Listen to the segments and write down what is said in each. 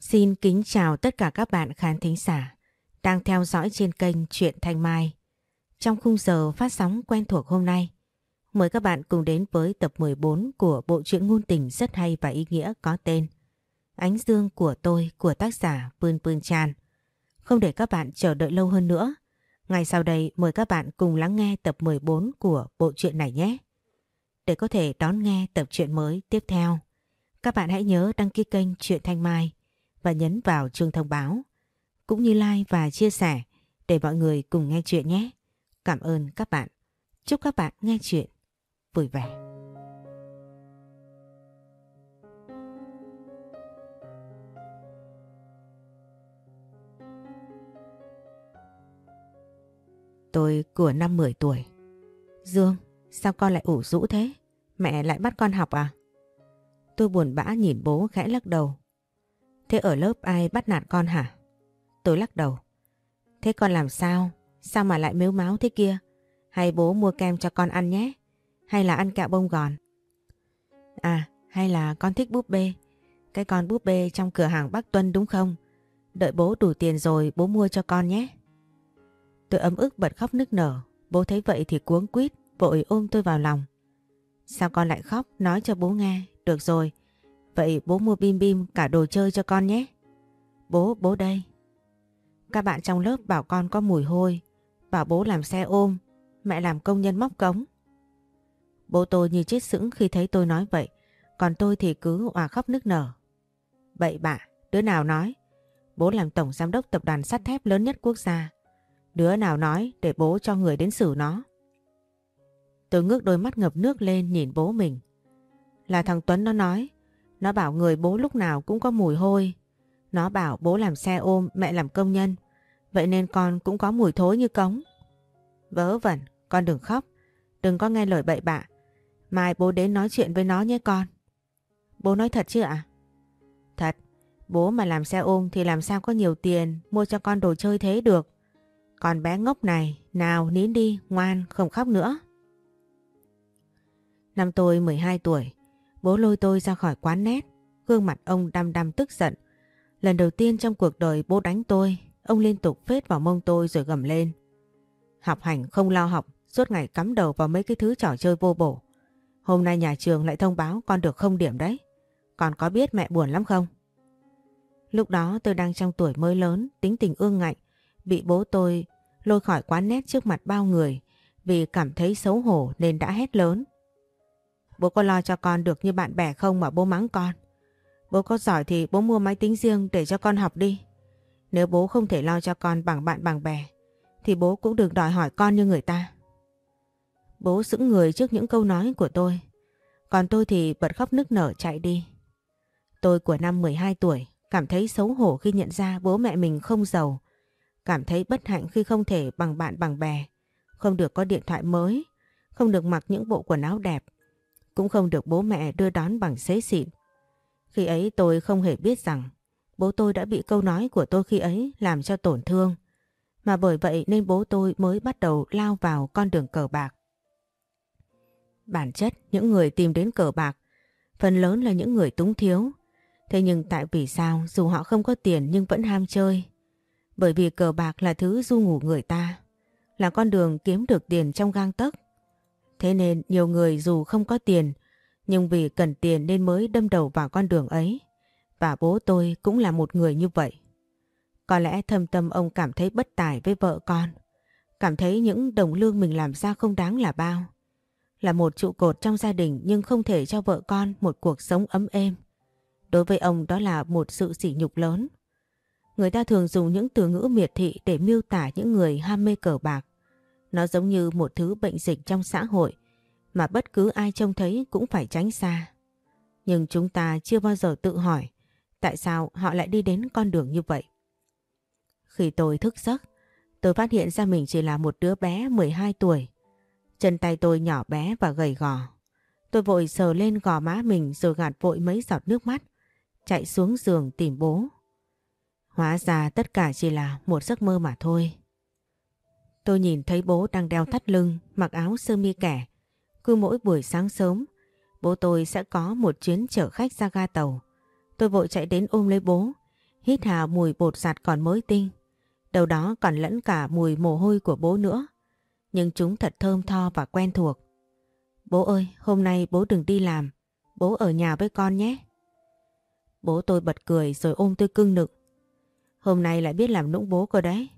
Xin kính chào tất cả các bạn khán thính giả đang theo dõi trên kênh Truyện Thanh Mai. Trong khung giờ phát sóng quen thuộc hôm nay, mời các bạn cùng đến với tập 14 của bộ truyện ngôn tình rất hay và ý nghĩa có tên Ánh Dương của tôi của tác giả Pươn Pươn Chan. Không để các bạn chờ đợi lâu hơn nữa, ngay sau đây mời các bạn cùng lắng nghe tập 14 của bộ truyện này nhé. Để có thể đón nghe tập truyện mới tiếp theo, các bạn hãy nhớ đăng ký kênh Truyện Thanh Mai và nhấn vào chuông thông báo, cũng như like và chia sẻ để mọi người cùng nghe chuyện nhé. Cảm ơn các bạn. Chúc các bạn nghe chuyện vui vẻ. Tôi của năm 10 tuổi. Dương, sao con lại ủ rũ thế? Mẹ lại bắt con học à? Tôi buồn bã nhìn bố khẽ lắc đầu. Thế ở lớp ai bắt nạt con hả? Tôi lắc đầu. Thế con làm sao? Sao mà lại mếu máu thế kia? Hay bố mua kem cho con ăn nhé? Hay là ăn kẹo bông gòn? À, hay là con thích búp bê? Cái con búp bê trong cửa hàng Bắc Tuân đúng không? Đợi bố đủ tiền rồi bố mua cho con nhé. Tôi ấm ức bật khóc nức nở. Bố thấy vậy thì cuống quýt, vội ôm tôi vào lòng. Sao con lại khóc? Nói cho bố nghe. Được rồi. Vậy bố mua bim bim cả đồ chơi cho con nhé. Bố, bố đây. Các bạn trong lớp bảo con có mùi hôi. Bảo bố làm xe ôm. Mẹ làm công nhân móc cống. Bố tôi như chết sững khi thấy tôi nói vậy. Còn tôi thì cứ òa khóc nức nở. Bậy bạ, đứa nào nói? Bố làm tổng giám đốc tập đoàn sắt thép lớn nhất quốc gia. Đứa nào nói để bố cho người đến xử nó. Tôi ngước đôi mắt ngập nước lên nhìn bố mình. Là thằng Tuấn nó nói. Nó bảo người bố lúc nào cũng có mùi hôi. Nó bảo bố làm xe ôm, mẹ làm công nhân. Vậy nên con cũng có mùi thối như cống. Vớ vẩn, con đừng khóc. Đừng có nghe lời bậy bạ. Mai bố đến nói chuyện với nó nhé con. Bố nói thật chứ ạ? Thật. Bố mà làm xe ôm thì làm sao có nhiều tiền mua cho con đồ chơi thế được. còn bé ngốc này, nào nín đi, ngoan, không khóc nữa. Năm tôi 12 tuổi, bố lôi tôi ra khỏi quán nét, gương mặt ông đăm đăm tức giận. Lần đầu tiên trong cuộc đời bố đánh tôi, ông liên tục phết vào mông tôi rồi gầm lên. Học hành không lo học, suốt ngày cắm đầu vào mấy cái thứ trò chơi vô bổ. Hôm nay nhà trường lại thông báo con được không điểm đấy. Con có biết mẹ buồn lắm không? Lúc đó tôi đang trong tuổi mới lớn, tính tình ương ngạnh, bị bố tôi lôi khỏi quán nét trước mặt bao người vì cảm thấy xấu hổ nên đã hét lớn. Bố có lo cho con được như bạn bè không mà bố mắng con. Bố có giỏi thì bố mua máy tính riêng để cho con học đi. Nếu bố không thể lo cho con bằng bạn bằng bè, thì bố cũng đừng đòi hỏi con như người ta. Bố sững người trước những câu nói của tôi. Còn tôi thì bật khóc nức nở chạy đi. Tôi của năm 12 tuổi, cảm thấy xấu hổ khi nhận ra bố mẹ mình không giàu. Cảm thấy bất hạnh khi không thể bằng bạn bằng bè. Không được có điện thoại mới. Không được mặc những bộ quần áo đẹp. Cũng không được bố mẹ đưa đón bằng xế xịn. Khi ấy tôi không hề biết rằng bố tôi đã bị câu nói của tôi khi ấy làm cho tổn thương. Mà bởi vậy nên bố tôi mới bắt đầu lao vào con đường cờ bạc. Bản chất những người tìm đến cờ bạc phần lớn là những người túng thiếu. Thế nhưng tại vì sao dù họ không có tiền nhưng vẫn ham chơi? Bởi vì cờ bạc là thứ du ngủ người ta, là con đường kiếm được tiền trong gang tấc. Thế nên nhiều người dù không có tiền, nhưng vì cần tiền nên mới đâm đầu vào con đường ấy. Và bố tôi cũng là một người như vậy. Có lẽ thâm tâm ông cảm thấy bất tài với vợ con. Cảm thấy những đồng lương mình làm ra không đáng là bao. Là một trụ cột trong gia đình nhưng không thể cho vợ con một cuộc sống ấm êm. Đối với ông đó là một sự sỉ nhục lớn. Người ta thường dùng những từ ngữ miệt thị để miêu tả những người ham mê cờ bạc. Nó giống như một thứ bệnh dịch trong xã hội mà bất cứ ai trông thấy cũng phải tránh xa. Nhưng chúng ta chưa bao giờ tự hỏi tại sao họ lại đi đến con đường như vậy. Khi tôi thức giấc, tôi phát hiện ra mình chỉ là một đứa bé 12 tuổi. Chân tay tôi nhỏ bé và gầy gò. Tôi vội sờ lên gò má mình rồi gạt vội mấy giọt nước mắt, chạy xuống giường tìm bố. Hóa ra tất cả chỉ là một giấc mơ mà thôi. Tôi nhìn thấy bố đang đeo thắt lưng, mặc áo sơ mi kẻ. Cứ mỗi buổi sáng sớm, bố tôi sẽ có một chuyến chở khách ra ga tàu. Tôi vội chạy đến ôm lấy bố, hít hà mùi bột giặt còn mới tinh. Đầu đó còn lẫn cả mùi mồ hôi của bố nữa. Nhưng chúng thật thơm tho và quen thuộc. Bố ơi, hôm nay bố đừng đi làm. Bố ở nhà với con nhé. Bố tôi bật cười rồi ôm tôi cưng nực. Hôm nay lại biết làm nũng bố cơ đấy.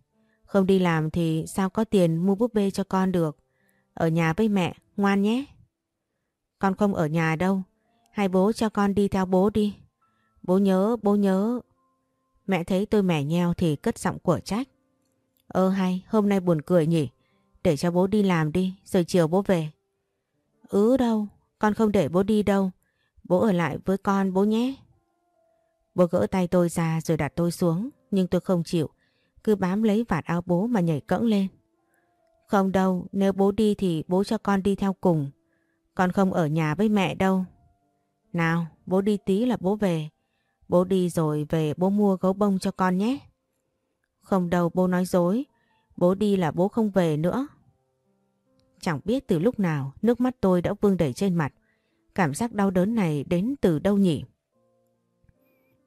Không đi làm thì sao có tiền mua búp bê cho con được. Ở nhà với mẹ, ngoan nhé. Con không ở nhà đâu. Hai bố cho con đi theo bố đi. Bố nhớ, bố nhớ. Mẹ thấy tôi mẻ nheo thì cất giọng của trách. Ơ hay, hôm nay buồn cười nhỉ. Để cho bố đi làm đi, rồi chiều bố về. Ừ đâu, con không để bố đi đâu. Bố ở lại với con bố nhé. Bố gỡ tay tôi ra rồi đặt tôi xuống, nhưng tôi không chịu. Cứ bám lấy vạt áo bố mà nhảy cẫng lên. Không đâu, nếu bố đi thì bố cho con đi theo cùng. Con không ở nhà với mẹ đâu. Nào, bố đi tí là bố về. Bố đi rồi về bố mua gấu bông cho con nhé. Không đâu bố nói dối. Bố đi là bố không về nữa. Chẳng biết từ lúc nào nước mắt tôi đã vương đẩy trên mặt. Cảm giác đau đớn này đến từ đâu nhỉ?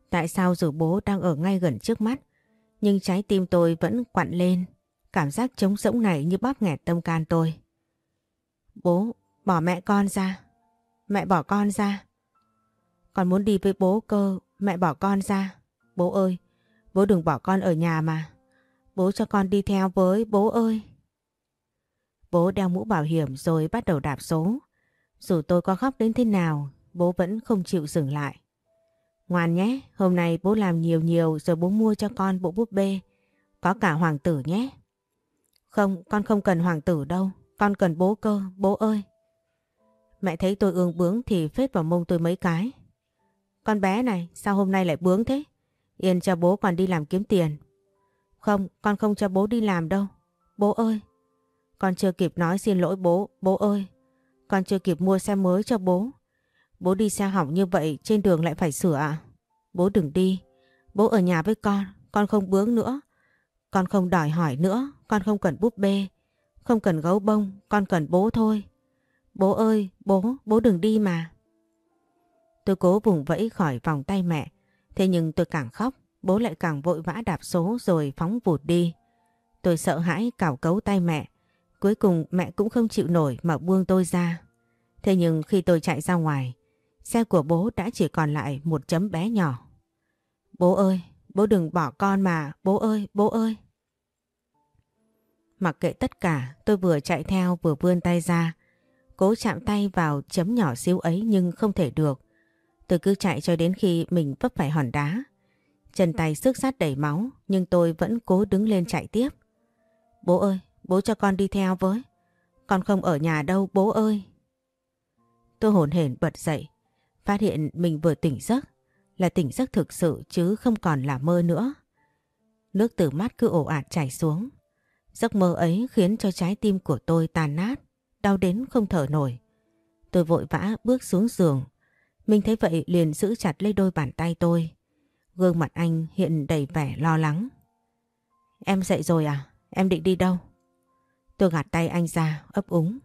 Tại sao dù bố đang ở ngay gần trước mắt nhưng trái tim tôi vẫn quặn lên. Cảm giác trống rỗng này như bóp nghẹt tâm can tôi. Bố, bỏ mẹ con ra. Mẹ bỏ con ra. Con muốn đi với bố cơ, mẹ bỏ con ra. Bố ơi, bố đừng bỏ con ở nhà mà. Bố cho con đi theo với bố ơi. Bố đeo mũ bảo hiểm rồi bắt đầu đạp số. Dù tôi có khóc đến thế nào, bố vẫn không chịu dừng lại. Ngoan nhé, hôm nay bố làm nhiều nhiều rồi bố mua cho con bộ búp bê. Có cả hoàng tử nhé. Không, con không cần hoàng tử đâu. Con cần bố cơ, bố ơi. Mẹ thấy tôi ương bướng thì phết vào mông tôi mấy cái. Con bé này, sao hôm nay lại bướng thế? Yên cho bố còn đi làm kiếm tiền. Không, con không cho bố đi làm đâu. Bố ơi. Con chưa kịp nói xin lỗi bố, bố ơi. Con chưa kịp mua xe mới cho bố. Bố đi xe hỏng như vậy trên đường lại phải sửa à? Bố đừng đi. Bố ở nhà với con, con không bướng nữa. Con không đòi hỏi nữa, con không cần búp bê. Không cần gấu bông, con cần bố thôi. Bố ơi, bố, bố đừng đi mà. Tôi cố vùng vẫy khỏi vòng tay mẹ. Thế nhưng tôi càng khóc, bố lại càng vội vã đạp số rồi phóng vụt đi. Tôi sợ hãi cào cấu tay mẹ. Cuối cùng mẹ cũng không chịu nổi mà buông tôi ra. Thế nhưng khi tôi chạy ra ngoài, xe của bố đã chỉ còn lại một chấm bé nhỏ. Bố ơi, bố đừng bỏ con mà, bố ơi, bố ơi. Mặc kệ tất cả, tôi vừa chạy theo vừa vươn tay ra, cố chạm tay vào chấm nhỏ xíu ấy nhưng không thể được. Tôi cứ chạy cho đến khi mình vấp phải hòn đá. Chân tay sức sát đầy máu nhưng tôi vẫn cố đứng lên chạy tiếp. Bố ơi, bố cho con đi theo với. Con không ở nhà đâu bố ơi. Tôi hồn hển bật dậy, phát hiện mình vừa tỉnh giấc, là tỉnh giấc thực sự chứ không còn là mơ nữa. Nước từ mắt cứ ổ ạt chảy xuống. Giấc mơ ấy khiến cho trái tim của tôi tàn nát, đau đến không thở nổi. Tôi vội vã bước xuống giường. Mình thấy vậy liền giữ chặt lấy đôi bàn tay tôi. Gương mặt anh hiện đầy vẻ lo lắng. Em dậy rồi à? Em định đi đâu? Tôi gạt tay anh ra, ấp úng.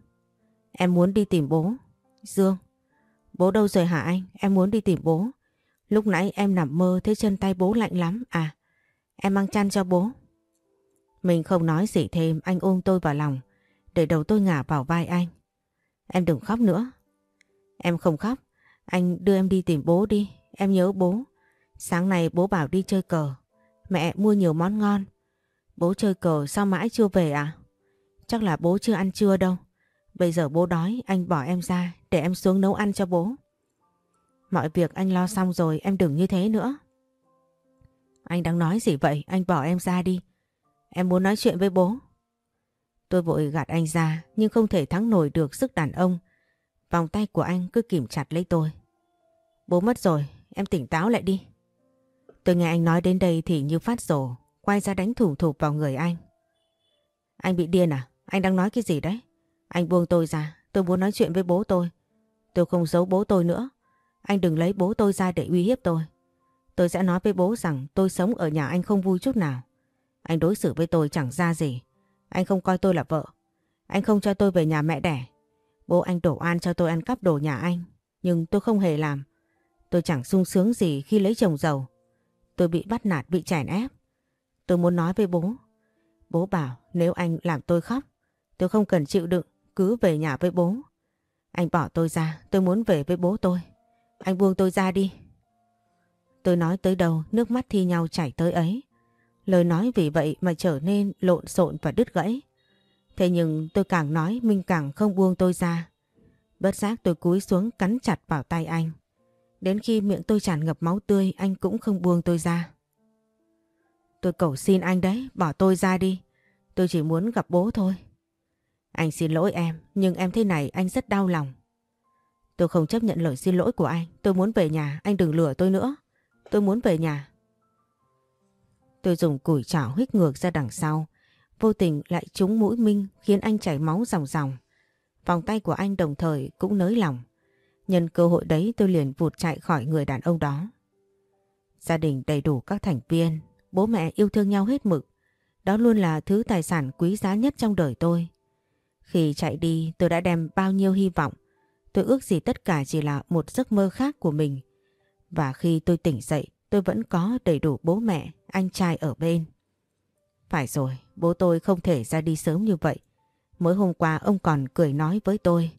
Em muốn đi tìm bố. Dương. Bố đâu rồi hả anh? Em muốn đi tìm bố. Lúc nãy em nằm mơ thấy chân tay bố lạnh lắm. À, em mang chăn cho bố. Mình không nói gì thêm, anh ôm tôi vào lòng, để đầu tôi ngả vào vai anh. Em đừng khóc nữa. Em không khóc, anh đưa em đi tìm bố đi, em nhớ bố. Sáng nay bố bảo đi chơi cờ, mẹ mua nhiều món ngon. Bố chơi cờ sao mãi chưa về à? Chắc là bố chưa ăn trưa đâu. Bây giờ bố đói, anh bỏ em ra để em xuống nấu ăn cho bố. Mọi việc anh lo xong rồi, em đừng như thế nữa. Anh đang nói gì vậy? Anh bỏ em ra đi. Em muốn nói chuyện với bố. Tôi vội gạt anh ra nhưng không thể thắng nổi được sức đàn ông. Vòng tay của anh cứ kìm chặt lấy tôi. Bố mất rồi, em tỉnh táo lại đi. Tôi nghe anh nói đến đây thì như phát rổ, quay ra đánh thủ thụp vào người anh. Anh bị điên à? Anh đang nói cái gì đấy? Anh buông tôi ra, tôi muốn nói chuyện với bố tôi. Tôi không giấu bố tôi nữa. Anh đừng lấy bố tôi ra để uy hiếp tôi. Tôi sẽ nói với bố rằng tôi sống ở nhà anh không vui chút nào. Anh đối xử với tôi chẳng ra gì. Anh không coi tôi là vợ. Anh không cho tôi về nhà mẹ đẻ. Bố anh đổ an cho tôi ăn cắp đồ nhà anh. Nhưng tôi không hề làm. Tôi chẳng sung sướng gì khi lấy chồng giàu. Tôi bị bắt nạt, bị chèn ép. Tôi muốn nói với bố. Bố bảo nếu anh làm tôi khóc, tôi không cần chịu đựng, cứ về nhà với bố. Anh bỏ tôi ra, tôi muốn về với bố tôi. Anh buông tôi ra đi. Tôi nói tới đầu nước mắt thi nhau chảy tới ấy. Lời nói vì vậy mà trở nên lộn xộn và đứt gãy. Thế nhưng tôi càng nói Minh càng không buông tôi ra. Bất giác tôi cúi xuống cắn chặt vào tay anh. Đến khi miệng tôi tràn ngập máu tươi anh cũng không buông tôi ra. Tôi cầu xin anh đấy, bỏ tôi ra đi. Tôi chỉ muốn gặp bố thôi. Anh xin lỗi em, nhưng em thế này anh rất đau lòng. Tôi không chấp nhận lời xin lỗi của anh. Tôi muốn về nhà, anh đừng lừa tôi nữa. Tôi muốn về nhà. Tôi dùng củi chảo hít ngược ra đằng sau. Vô tình lại trúng mũi Minh khiến anh chảy máu ròng ròng. Vòng tay của anh đồng thời cũng nới lỏng. Nhân cơ hội đấy tôi liền vụt chạy khỏi người đàn ông đó. Gia đình đầy đủ các thành viên, bố mẹ yêu thương nhau hết mực. Đó luôn là thứ tài sản quý giá nhất trong đời tôi. Khi chạy đi tôi đã đem bao nhiêu hy vọng. Tôi ước gì tất cả chỉ là một giấc mơ khác của mình. Và khi tôi tỉnh dậy tôi vẫn có đầy đủ bố mẹ, anh trai ở bên. Phải rồi, bố tôi không thể ra đi sớm như vậy. Mới hôm qua ông còn cười nói với tôi.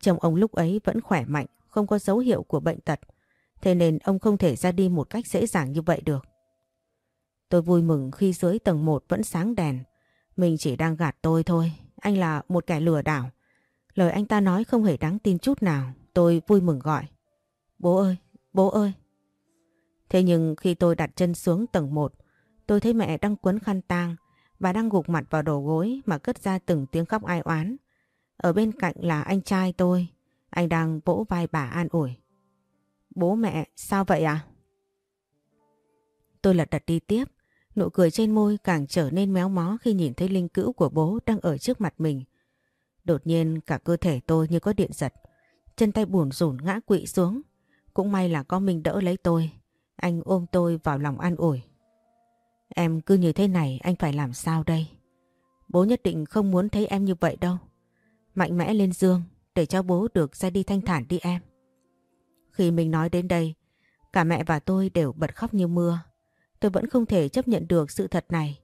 Chồng ông lúc ấy vẫn khỏe mạnh, không có dấu hiệu của bệnh tật. Thế nên ông không thể ra đi một cách dễ dàng như vậy được. Tôi vui mừng khi dưới tầng 1 vẫn sáng đèn. Mình chỉ đang gạt tôi thôi. Anh là một kẻ lừa đảo. Lời anh ta nói không hề đáng tin chút nào. Tôi vui mừng gọi. Bố ơi, bố ơi. Thế nhưng khi tôi đặt chân xuống tầng 1, tôi thấy mẹ đang quấn khăn tang và đang gục mặt vào đầu gối mà cất ra từng tiếng khóc ai oán. Ở bên cạnh là anh trai tôi, anh đang vỗ vai bà an ủi. Bố mẹ, sao vậy à? Tôi lật đật đi tiếp, nụ cười trên môi càng trở nên méo mó khi nhìn thấy linh cữu của bố đang ở trước mặt mình. Đột nhiên cả cơ thể tôi như có điện giật, chân tay buồn rủn ngã quỵ xuống. Cũng may là có mình đỡ lấy tôi, anh ôm tôi vào lòng an ủi. Em cứ như thế này anh phải làm sao đây? Bố nhất định không muốn thấy em như vậy đâu. Mạnh mẽ lên dương, để cho bố được ra đi thanh thản đi em. Khi mình nói đến đây, cả mẹ và tôi đều bật khóc như mưa. Tôi vẫn không thể chấp nhận được sự thật này.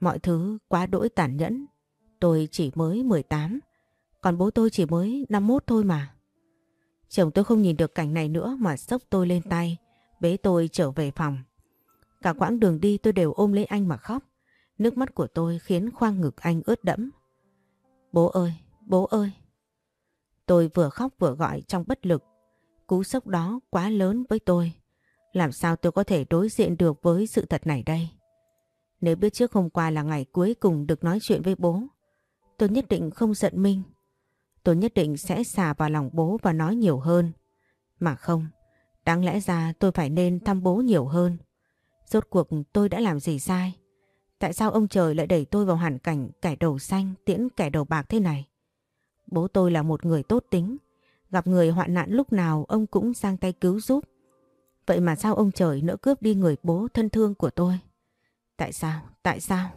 Mọi thứ quá đỗi tàn nhẫn. Tôi chỉ mới 18, còn bố tôi chỉ mới 51 thôi mà. Chồng tôi không nhìn được cảnh này nữa mà sốc tôi lên tay, bế tôi trở về phòng. Cả quãng đường đi tôi đều ôm lấy anh mà khóc. Nước mắt của tôi khiến khoang ngực anh ướt đẫm. Bố ơi, bố ơi. Tôi vừa khóc vừa gọi trong bất lực. Cú sốc đó quá lớn với tôi. Làm sao tôi có thể đối diện được với sự thật này đây? Nếu biết trước hôm qua là ngày cuối cùng được nói chuyện với bố, tôi nhất định không giận Minh. Tôi nhất định sẽ xả vào lòng bố và nói nhiều hơn. Mà không, đáng lẽ ra tôi phải nên thăm bố nhiều hơn. Rốt cuộc tôi đã làm gì sai? Tại sao ông trời lại đẩy tôi vào hoàn cảnh kẻ đầu xanh tiễn kẻ đầu bạc thế này? Bố tôi là một người tốt tính. Gặp người hoạn nạn lúc nào ông cũng sang tay cứu giúp. Vậy mà sao ông trời nỡ cướp đi người bố thân thương của tôi? Tại sao? Tại sao?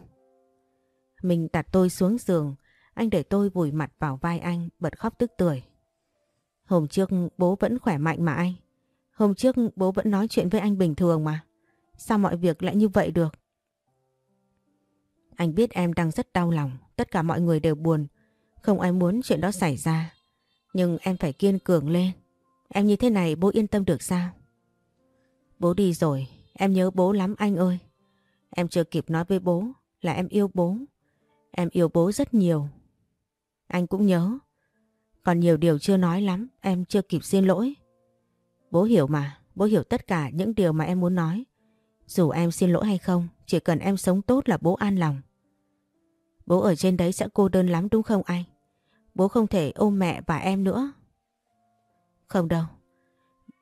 Mình đặt tôi xuống giường, anh để tôi vùi mặt vào vai anh, bật khóc tức tưởi. Hôm trước bố vẫn khỏe mạnh mà anh. Hôm trước bố vẫn nói chuyện với anh bình thường mà. Sao mọi việc lại như vậy được? Anh biết em đang rất đau lòng, tất cả mọi người đều buồn. Không ai muốn chuyện đó xảy ra. Nhưng em phải kiên cường lên. Em như thế này bố yên tâm được sao? Bố đi rồi, em nhớ bố lắm anh ơi. Em chưa kịp nói với bố là em yêu bố. Em yêu bố rất nhiều. Anh cũng nhớ. Còn nhiều điều chưa nói lắm, em chưa kịp xin lỗi. Bố hiểu mà, bố hiểu tất cả những điều mà em muốn nói. Dù em xin lỗi hay không, chỉ cần em sống tốt là bố an lòng. Bố ở trên đấy sẽ cô đơn lắm đúng không anh? Bố không thể ôm mẹ và em nữa. Không đâu.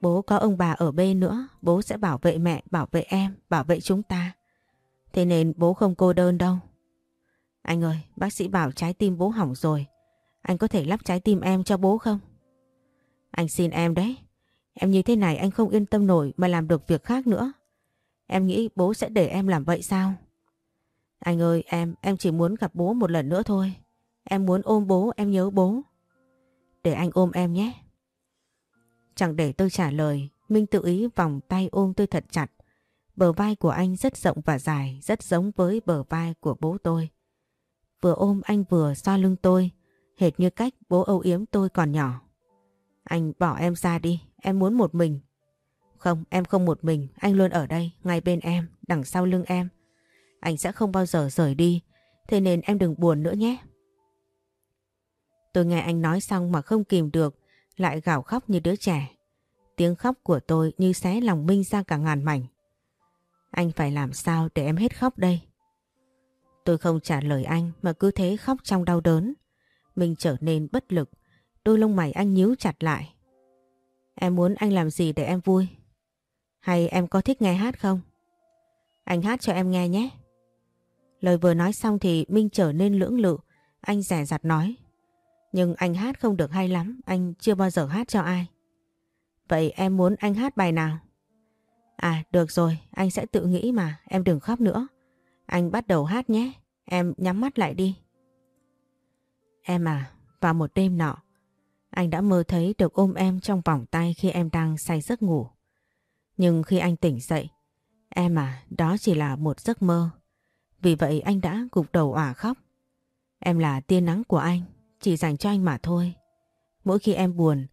Bố có ông bà ở bên nữa, bố sẽ bảo vệ mẹ, bảo vệ em, bảo vệ chúng ta. Thế nên bố không cô đơn đâu. Anh ơi, bác sĩ bảo trái tim bố hỏng rồi. Anh có thể lắp trái tim em cho bố không? Anh xin em đấy. Em như thế này anh không yên tâm nổi mà làm được việc khác nữa. Em nghĩ bố sẽ để em làm vậy sao? Anh ơi em, em chỉ muốn gặp bố một lần nữa thôi. Em muốn ôm bố, em nhớ bố. Để anh ôm em nhé. Chẳng để tôi trả lời, Minh tự ý vòng tay ôm tôi thật chặt. Bờ vai của anh rất rộng và dài, rất giống với bờ vai của bố tôi. Vừa ôm anh vừa xoa lưng tôi, hệt như cách bố âu yếm tôi còn nhỏ. Anh bỏ em ra đi, em muốn một mình. Không, em không một mình, anh luôn ở đây, ngay bên em, đằng sau lưng em. Anh sẽ không bao giờ rời đi, thế nên em đừng buồn nữa nhé. Tôi nghe anh nói xong mà không kìm được, lại gào khóc như đứa trẻ. Tiếng khóc của tôi như xé lòng Minh ra cả ngàn mảnh. Anh phải làm sao để em hết khóc đây? Tôi không trả lời anh mà cứ thế khóc trong đau đớn. Mình trở nên bất lực, đôi lông mày anh nhíu chặt lại. Em muốn anh làm gì để em vui? Hay em có thích nghe hát không? Anh hát cho em nghe nhé. Lời vừa nói xong thì Minh trở nên lưỡng lự, anh rẻ rặt nói. Nhưng anh hát không được hay lắm, anh chưa bao giờ hát cho ai. Vậy em muốn anh hát bài nào? À được rồi, anh sẽ tự nghĩ mà, em đừng khóc nữa. Anh bắt đầu hát nhé, em nhắm mắt lại đi. Em à, vào một đêm nọ, anh đã mơ thấy được ôm em trong vòng tay khi em đang say giấc ngủ. Nhưng khi anh tỉnh dậy, em à, đó chỉ là một giấc mơ. Vì vậy anh đã gục đầu òa khóc. Em là tia nắng của anh, chỉ dành cho anh mà thôi. Mỗi khi em buồn,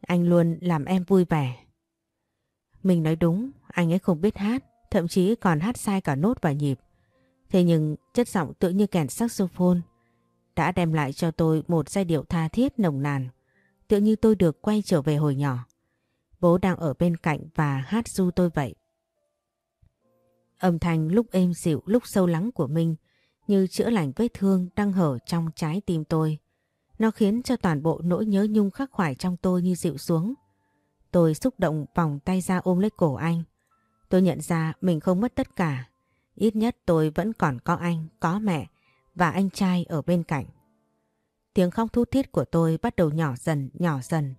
anh luôn làm em vui vẻ. Mình nói đúng, anh ấy không biết hát, thậm chí còn hát sai cả nốt và nhịp. Thế nhưng chất giọng tự như kèn saxophone đã đem lại cho tôi một giai điệu tha thiết nồng nàn. Tự như tôi được quay trở về hồi nhỏ. Bố đang ở bên cạnh và hát du tôi vậy. Âm thanh lúc êm dịu lúc sâu lắng của mình như chữa lành vết thương đang hở trong trái tim tôi. Nó khiến cho toàn bộ nỗi nhớ nhung khắc khoải trong tôi như dịu xuống. Tôi xúc động vòng tay ra ôm lấy cổ anh. Tôi nhận ra mình không mất tất cả. Ít nhất tôi vẫn còn có anh, có mẹ và anh trai ở bên cạnh. Tiếng khóc thút thít của tôi bắt đầu nhỏ dần, nhỏ dần.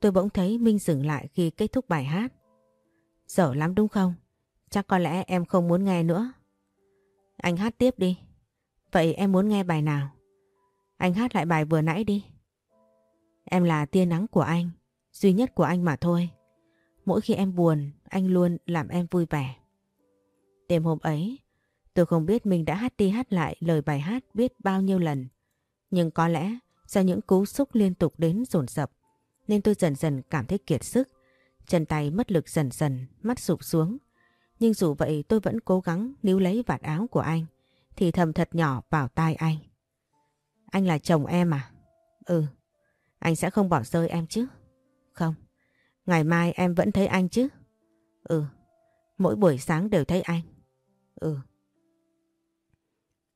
Tôi bỗng thấy Minh dừng lại khi kết thúc bài hát. Dở lắm đúng không? Chắc có lẽ em không muốn nghe nữa. Anh hát tiếp đi. Vậy em muốn nghe bài nào? Anh hát lại bài vừa nãy đi. Em là tia nắng của anh, duy nhất của anh mà thôi. Mỗi khi em buồn, anh luôn làm em vui vẻ. Đêm hôm ấy, tôi không biết mình đã hát đi hát lại lời bài hát biết bao nhiêu lần. Nhưng có lẽ do những cú xúc liên tục đến dồn dập nên tôi dần dần cảm thấy kiệt sức. Chân tay mất lực dần dần, mắt sụp xuống. Nhưng dù vậy tôi vẫn cố gắng níu lấy vạt áo của anh thì thầm thật nhỏ vào tai anh. Anh là chồng em à? Ừ. Anh sẽ không bỏ rơi em chứ? Không. Ngày mai em vẫn thấy anh chứ? Ừ. Mỗi buổi sáng đều thấy anh. Ừ.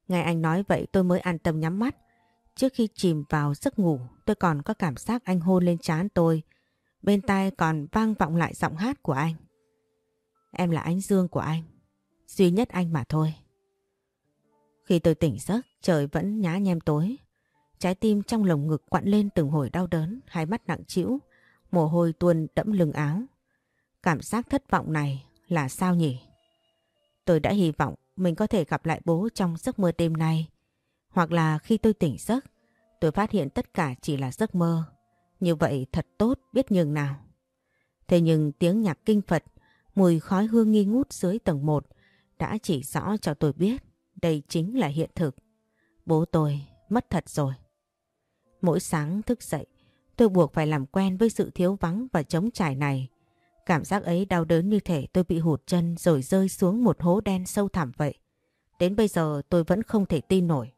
Nghe anh nói vậy tôi mới an tâm nhắm mắt. Trước khi chìm vào giấc ngủ, tôi còn có cảm giác anh hôn lên trán tôi. Bên tai còn vang vọng lại giọng hát của anh. Em là ánh dương của anh. Duy nhất anh mà thôi. Khi tôi tỉnh giấc trời vẫn nhá nhem tối. Trái tim trong lồng ngực quặn lên từng hồi đau đớn, hai mắt nặng trĩu, mồ hôi tuôn đẫm lưng áo. Cảm giác thất vọng này là sao nhỉ? Tôi đã hy vọng mình có thể gặp lại bố trong giấc mơ đêm nay. Hoặc là khi tôi tỉnh giấc, tôi phát hiện tất cả chỉ là giấc mơ. Như vậy thật tốt biết nhường nào. Thế nhưng tiếng nhạc kinh Phật, mùi khói hương nghi ngút dưới tầng 1 đã chỉ rõ cho tôi biết đây chính là hiện thực. Bố tôi mất thật rồi. Mỗi sáng thức dậy, tôi buộc phải làm quen với sự thiếu vắng và trống trải này. Cảm giác ấy đau đớn như thể tôi bị hụt chân rồi rơi xuống một hố đen sâu thẳm vậy. Đến bây giờ tôi vẫn không thể tin nổi.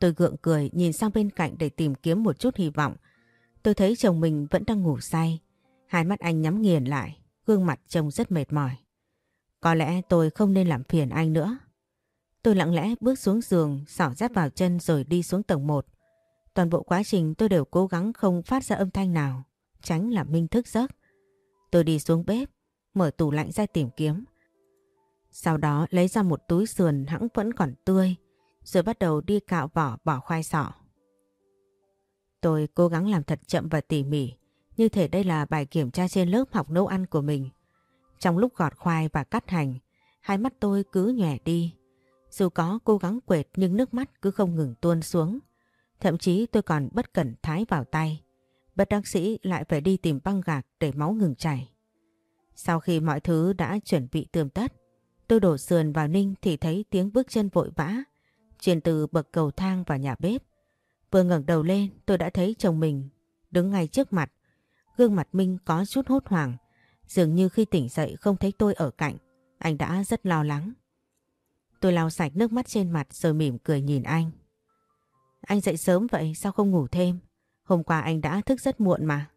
Tôi gượng cười nhìn sang bên cạnh để tìm kiếm một chút hy vọng. Tôi thấy chồng mình vẫn đang ngủ say. Hai mắt anh nhắm nghiền lại, gương mặt trông rất mệt mỏi. Có lẽ tôi không nên làm phiền anh nữa. Tôi lặng lẽ bước xuống giường, xỏ dép vào chân rồi đi xuống tầng 1. Toàn bộ quá trình tôi đều cố gắng không phát ra âm thanh nào, tránh làm Minh thức giấc. Tôi đi xuống bếp, mở tủ lạnh ra tìm kiếm. Sau đó lấy ra một túi sườn hãng vẫn còn tươi, rồi bắt đầu đi cạo vỏ bỏ khoai sọ. Tôi cố gắng làm thật chậm và tỉ mỉ, như thể đây là bài kiểm tra trên lớp học nấu ăn của mình. Trong lúc gọt khoai và cắt hành, hai mắt tôi cứ nhòe đi. Dù có cố gắng quệt nhưng nước mắt cứ không ngừng tuôn xuống. Thậm chí tôi còn bất cẩn thái vào tay. Bất đắc sĩ lại phải đi tìm băng gạc để máu ngừng chảy. Sau khi mọi thứ đã chuẩn bị tươm tất, tôi đổ sườn vào Ninh thì thấy tiếng bước chân vội vã, truyền từ bậc cầu thang vào nhà bếp. Vừa ngẩng đầu lên tôi đã thấy chồng mình đứng ngay trước mặt. Gương mặt Minh có chút hốt hoảng, dường như khi tỉnh dậy không thấy tôi ở cạnh, anh đã rất lo lắng. Tôi lau sạch nước mắt trên mặt rồi mỉm cười nhìn anh. Anh dậy sớm vậy sao không ngủ thêm? Hôm qua anh đã thức rất muộn mà.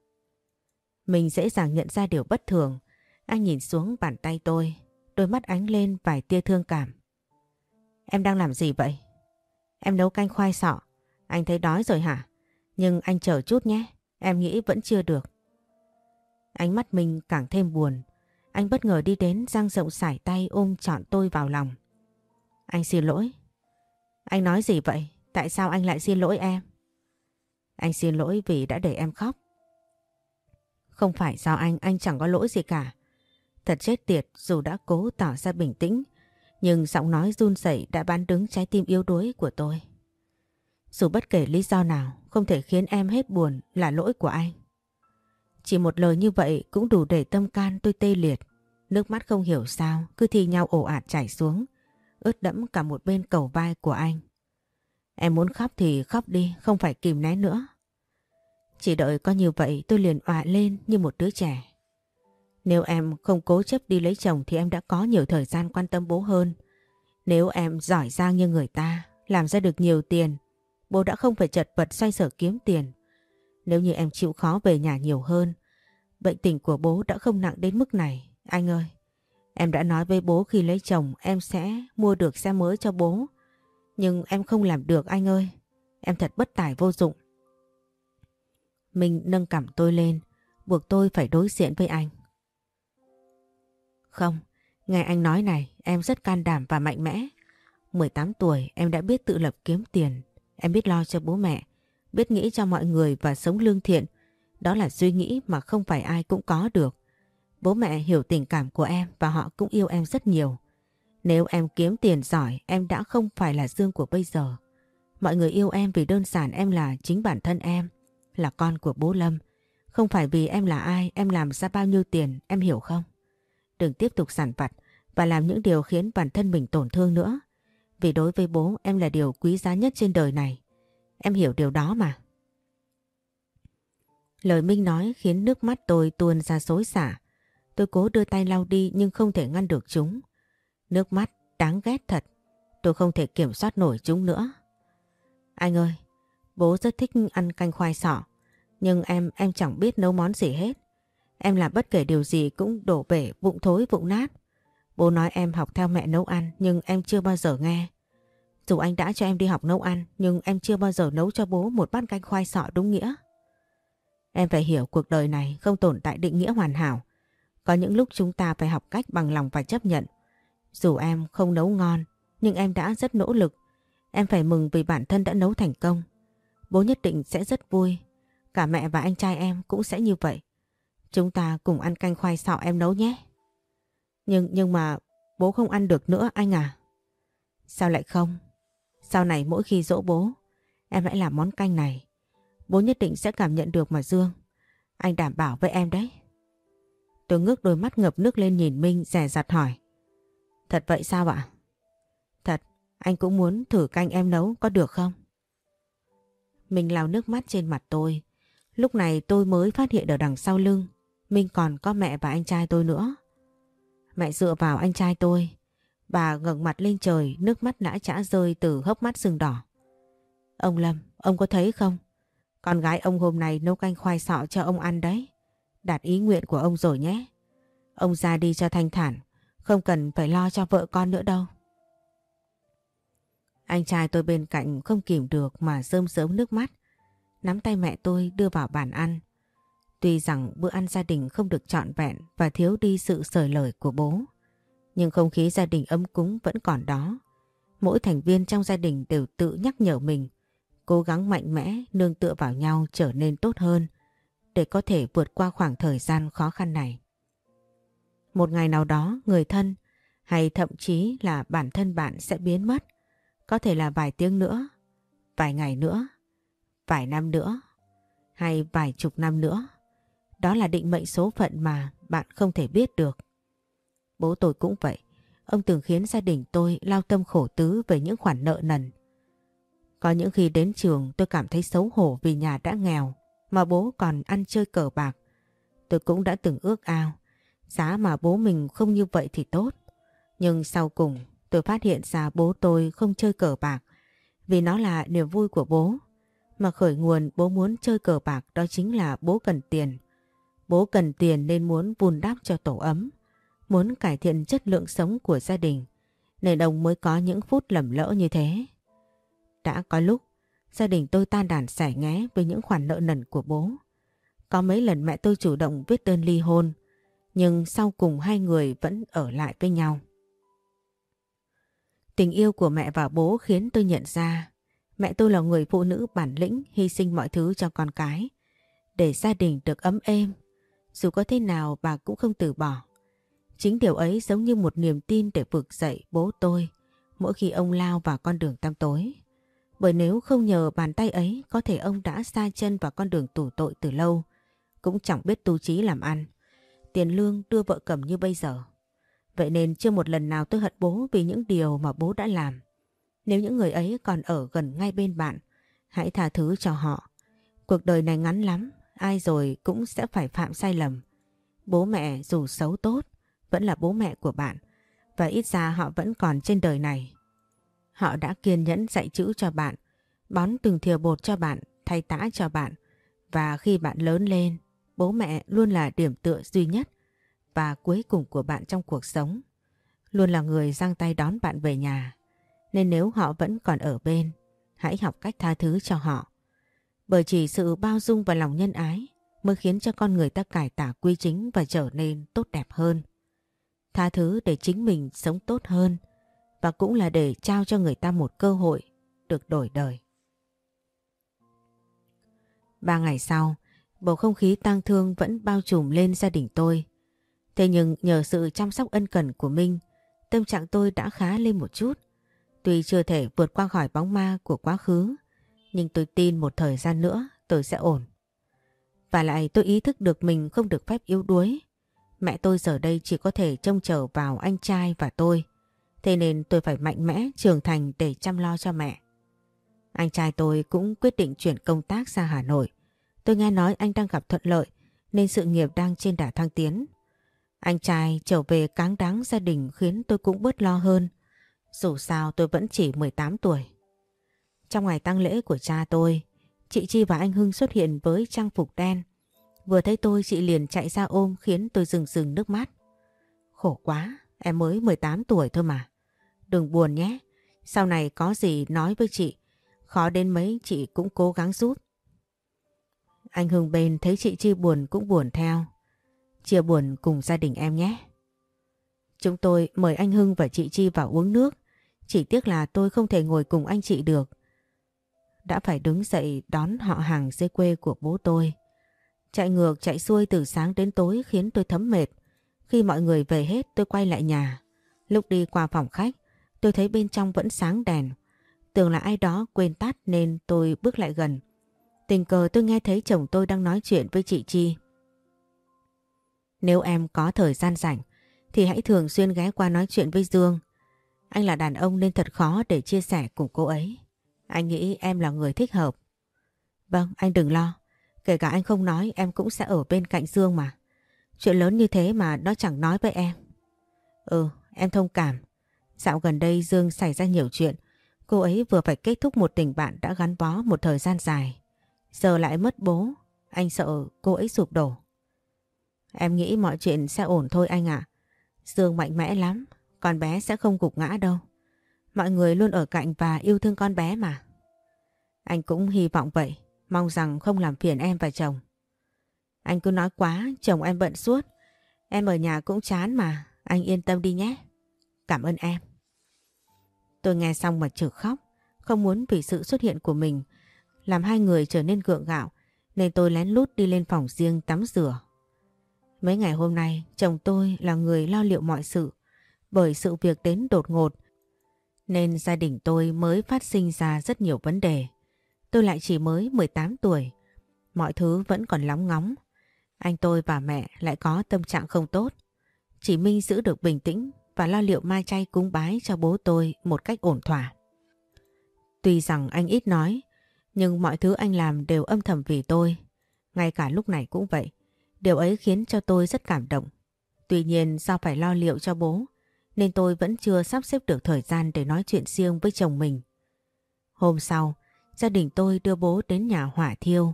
Mình dễ dàng nhận ra điều bất thường. Anh nhìn xuống bàn tay tôi, đôi mắt ánh lên vài tia thương cảm. Em đang làm gì vậy? Em nấu canh khoai sọ. Anh thấy đói rồi hả? Nhưng anh chờ chút nhé, em nghĩ vẫn chưa được. Ánh mắt mình càng thêm buồn. Anh bất ngờ đi đến giang rộng sải tay ôm trọn tôi vào lòng. Anh xin lỗi. Anh nói gì vậy? Tại sao anh lại xin lỗi em? Anh xin lỗi vì đã để em khóc. Không phải do anh, anh chẳng có lỗi gì cả. Thật chết tiệt dù đã cố tỏ ra bình tĩnh, nhưng giọng nói run rẩy đã bán đứng trái tim yếu đuối của tôi. Dù bất kể lý do nào không thể khiến em hết buồn là lỗi của anh. Chỉ một lời như vậy cũng đủ để tâm can tôi tê liệt. Nước mắt không hiểu sao cứ thi nhau ổ ạt chảy xuống, ướt đẫm cả một bên cầu vai của anh. Em muốn khóc thì khóc đi, không phải kìm nén nữa. Chỉ đợi có như vậy tôi liền ọa lên như một đứa trẻ. Nếu em không cố chấp đi lấy chồng thì em đã có nhiều thời gian quan tâm bố hơn. Nếu em giỏi giang như người ta, làm ra được nhiều tiền, bố đã không phải chật vật xoay sở kiếm tiền. Nếu như em chịu khó về nhà nhiều hơn, bệnh tình của bố đã không nặng đến mức này. Anh ơi, em đã nói với bố khi lấy chồng em sẽ mua được xe mới cho bố. Nhưng em không làm được anh ơi. Em thật bất tài vô dụng. Mình nâng cảm tôi lên, buộc tôi phải đối diện với anh. Không, nghe anh nói này, em rất can đảm và mạnh mẽ. 18 tuổi em đã biết tự lập kiếm tiền, em biết lo cho bố mẹ, biết nghĩ cho mọi người và sống lương thiện. Đó là suy nghĩ mà không phải ai cũng có được. Bố mẹ hiểu tình cảm của em và họ cũng yêu em rất nhiều. Nếu em kiếm tiền giỏi em đã không phải là Dương của bây giờ. Mọi người yêu em vì đơn giản em là chính bản thân em, là con của bố Lâm. Không phải vì em là ai, em làm ra bao nhiêu tiền, em hiểu không? Đừng tiếp tục sản vặt và làm những điều khiến bản thân mình tổn thương nữa. Vì đối với bố em là điều quý giá nhất trên đời này. Em hiểu điều đó mà. Lời Minh nói khiến nước mắt tôi tuôn ra xối xả. Tôi cố đưa tay lau đi nhưng không thể ngăn được chúng. Nước mắt đáng ghét thật. Tôi không thể kiểm soát nổi chúng nữa. Anh ơi, bố rất thích ăn canh khoai sọ. Nhưng em, em chẳng biết nấu món gì hết. Em làm bất kể điều gì cũng đổ bể, vụng thối, vụng nát. Bố nói em học theo mẹ nấu ăn nhưng em chưa bao giờ nghe. Dù anh đã cho em đi học nấu ăn nhưng em chưa bao giờ nấu cho bố một bát canh khoai sọ đúng nghĩa. Em phải hiểu cuộc đời này không tồn tại định nghĩa hoàn hảo. Có những lúc chúng ta phải học cách bằng lòng và chấp nhận. Dù em không nấu ngon, nhưng em đã rất nỗ lực. Em phải mừng vì bản thân đã nấu thành công. Bố nhất định sẽ rất vui. Cả mẹ và anh trai em cũng sẽ như vậy. Chúng ta cùng ăn canh khoai sọ em nấu nhé. Nhưng nhưng mà bố không ăn được nữa anh à? Sao lại không? Sau này mỗi khi dỗ bố, em hãy làm món canh này. Bố nhất định sẽ cảm nhận được mà Dương. Anh đảm bảo với em đấy. Tôi ngước đôi mắt ngập nước lên nhìn Minh rẻ rặt hỏi. Thật vậy sao ạ? Thật, anh cũng muốn thử canh em nấu có được không? Mình lau nước mắt trên mặt tôi. Lúc này tôi mới phát hiện ở đằng sau lưng. Minh còn có mẹ và anh trai tôi nữa. Mẹ dựa vào anh trai tôi. Bà ngẩng mặt lên trời, nước mắt đã chả rơi từ hốc mắt sưng đỏ. Ông Lâm, ông có thấy không? Con gái ông hôm nay nấu canh khoai sọ cho ông ăn đấy. Đạt ý nguyện của ông rồi nhé. Ông ra đi cho thanh thản, không cần phải lo cho vợ con nữa đâu. Anh trai tôi bên cạnh không kìm được mà rơm rớm nước mắt. Nắm tay mẹ tôi đưa vào bàn ăn. Tuy rằng bữa ăn gia đình không được trọn vẹn và thiếu đi sự sởi lời của bố. Nhưng không khí gia đình ấm cúng vẫn còn đó. Mỗi thành viên trong gia đình đều tự nhắc nhở mình cố gắng mạnh mẽ nương tựa vào nhau trở nên tốt hơn để có thể vượt qua khoảng thời gian khó khăn này. Một ngày nào đó người thân hay thậm chí là bản thân bạn sẽ biến mất. Có thể là vài tiếng nữa, vài ngày nữa, vài năm nữa hay vài chục năm nữa. Đó là định mệnh số phận mà bạn không thể biết được. Bố tôi cũng vậy. Ông từng khiến gia đình tôi lao tâm khổ tứ về những khoản nợ nần. Có những khi đến trường tôi cảm thấy xấu hổ vì nhà đã nghèo mà bố còn ăn chơi cờ bạc. Tôi cũng đã từng ước ao. Giá mà bố mình không như vậy thì tốt. Nhưng sau cùng tôi phát hiện ra bố tôi không chơi cờ bạc vì nó là niềm vui của bố. Mà khởi nguồn bố muốn chơi cờ bạc đó chính là bố cần tiền. Bố cần tiền nên muốn vun đắp cho tổ ấm, muốn cải thiện chất lượng sống của gia đình, nên ông mới có những phút lầm lỡ như thế. Đã có lúc, gia đình tôi tan đàn xẻ nghé với những khoản nợ nần của bố. Có mấy lần mẹ tôi chủ động viết đơn ly hôn, nhưng sau cùng hai người vẫn ở lại với nhau. Tình yêu của mẹ và bố khiến tôi nhận ra mẹ tôi là người phụ nữ bản lĩnh hy sinh mọi thứ cho con cái để gia đình được ấm êm. Dù có thế nào bà cũng không từ bỏ. Chính điều ấy giống như một niềm tin để vực dậy bố tôi mỗi khi ông lao vào con đường tăm tối. Bởi nếu không nhờ bàn tay ấy có thể ông đã xa chân vào con đường tù tội từ lâu, cũng chẳng biết tu trí làm ăn. Tiền lương đưa vợ cầm như bây giờ. Vậy nên chưa một lần nào tôi hận bố vì những điều mà bố đã làm. Nếu những người ấy còn ở gần ngay bên bạn, hãy tha thứ cho họ. Cuộc đời này ngắn lắm, ai rồi cũng sẽ phải phạm sai lầm. Bố mẹ dù xấu tốt, vẫn là bố mẹ của bạn. Và ít ra họ vẫn còn trên đời này. Họ đã kiên nhẫn dạy chữ cho bạn, bón từng thìa bột cho bạn, thay tã cho bạn. Và khi bạn lớn lên, bố mẹ luôn là điểm tựa duy nhất và cuối cùng của bạn trong cuộc sống. Luôn là người giang tay đón bạn về nhà. Nên nếu họ vẫn còn ở bên, hãy học cách tha thứ cho họ. Bởi chỉ sự bao dung và lòng nhân ái mới khiến cho con người ta cải tả quy chính và trở nên tốt đẹp hơn. Tha thứ để chính mình sống tốt hơn và cũng là để trao cho người ta một cơ hội được đổi đời. Ba ngày sau, bầu không khí tang thương vẫn bao trùm lên gia đình tôi. Thế nhưng nhờ sự chăm sóc ân cần của Minh, tâm trạng tôi đã khá lên một chút. Tuy chưa thể vượt qua khỏi bóng ma của quá khứ, nhưng tôi tin một thời gian nữa tôi sẽ ổn. Và lại tôi ý thức được mình không được phép yếu đuối. Mẹ tôi giờ đây chỉ có thể trông chờ vào anh trai và tôi. Thế nên tôi phải mạnh mẽ trưởng thành để chăm lo cho mẹ. Anh trai tôi cũng quyết định chuyển công tác ra Hà Nội. Tôi nghe nói anh đang gặp thuận lợi nên sự nghiệp đang trên đà thăng tiến. Anh trai trở về cáng đáng gia đình khiến tôi cũng bớt lo hơn. Dù sao tôi vẫn chỉ 18 tuổi. Trong ngày tang lễ của cha tôi, chị Chi và anh Hưng xuất hiện với trang phục đen. Vừa thấy tôi chị liền chạy ra ôm khiến tôi rừng rừng nước mắt. Khổ quá, em mới 18 tuổi thôi mà. Đừng buồn nhé, sau này có gì nói với chị. Khó đến mấy chị cũng cố gắng giúp. Anh Hưng bên thấy chị Chi buồn cũng buồn theo. Chia buồn cùng gia đình em nhé. Chúng tôi mời anh Hưng và chị Chi vào uống nước. Chỉ tiếc là tôi không thể ngồi cùng anh chị được. Đã phải đứng dậy đón họ hàng dưới quê của bố tôi. Chạy ngược chạy xuôi từ sáng đến tối khiến tôi thấm mệt. Khi mọi người về hết tôi quay lại nhà. Lúc đi qua phòng khách tôi thấy bên trong vẫn sáng đèn. Tưởng là ai đó quên tắt nên tôi bước lại gần. Tình cờ tôi nghe thấy chồng tôi đang nói chuyện với chị Chi. Nếu em có thời gian rảnh thì hãy thường xuyên ghé qua nói chuyện với Dương. Anh là đàn ông nên thật khó để chia sẻ cùng cô ấy. Anh nghĩ em là người thích hợp. Vâng, anh đừng lo. Kể cả anh không nói em cũng sẽ ở bên cạnh Dương mà. Chuyện lớn như thế mà nó chẳng nói với em. Ừ, em thông cảm. Dạo gần đây Dương xảy ra nhiều chuyện. Cô ấy vừa phải kết thúc một tình bạn đã gắn bó một thời gian dài. Giờ lại mất bố. Anh sợ cô ấy sụp đổ. Em nghĩ mọi chuyện sẽ ổn thôi anh ạ. Dương mạnh mẽ lắm, con bé sẽ không gục ngã đâu. Mọi người luôn ở cạnh và yêu thương con bé mà. Anh cũng hy vọng vậy, mong rằng không làm phiền em và chồng. Anh cứ nói quá, chồng em bận suốt. Em ở nhà cũng chán mà, anh yên tâm đi nhé. Cảm ơn em. Tôi nghe xong mà trực khóc, không muốn vì sự xuất hiện của mình làm hai người trở nên gượng gạo nên tôi lén lút đi lên phòng riêng tắm rửa Mấy ngày hôm nay chồng tôi là người lo liệu mọi sự bởi sự việc đến đột ngột nên gia đình tôi mới phát sinh ra rất nhiều vấn đề. Tôi lại chỉ mới 18 tuổi, mọi thứ vẫn còn lóng ngóng. Anh tôi và mẹ lại có tâm trạng không tốt. Chỉ Minh giữ được bình tĩnh và lo liệu mai chay cúng bái cho bố tôi một cách ổn thỏa. Tuy rằng anh ít nói, nhưng mọi thứ anh làm đều âm thầm vì tôi. Ngay cả lúc này cũng vậy. Điều ấy khiến cho tôi rất cảm động. Tuy nhiên do phải lo liệu cho bố, nên tôi vẫn chưa sắp xếp được thời gian để nói chuyện riêng với chồng mình. Hôm sau, gia đình tôi đưa bố đến nhà hỏa thiêu.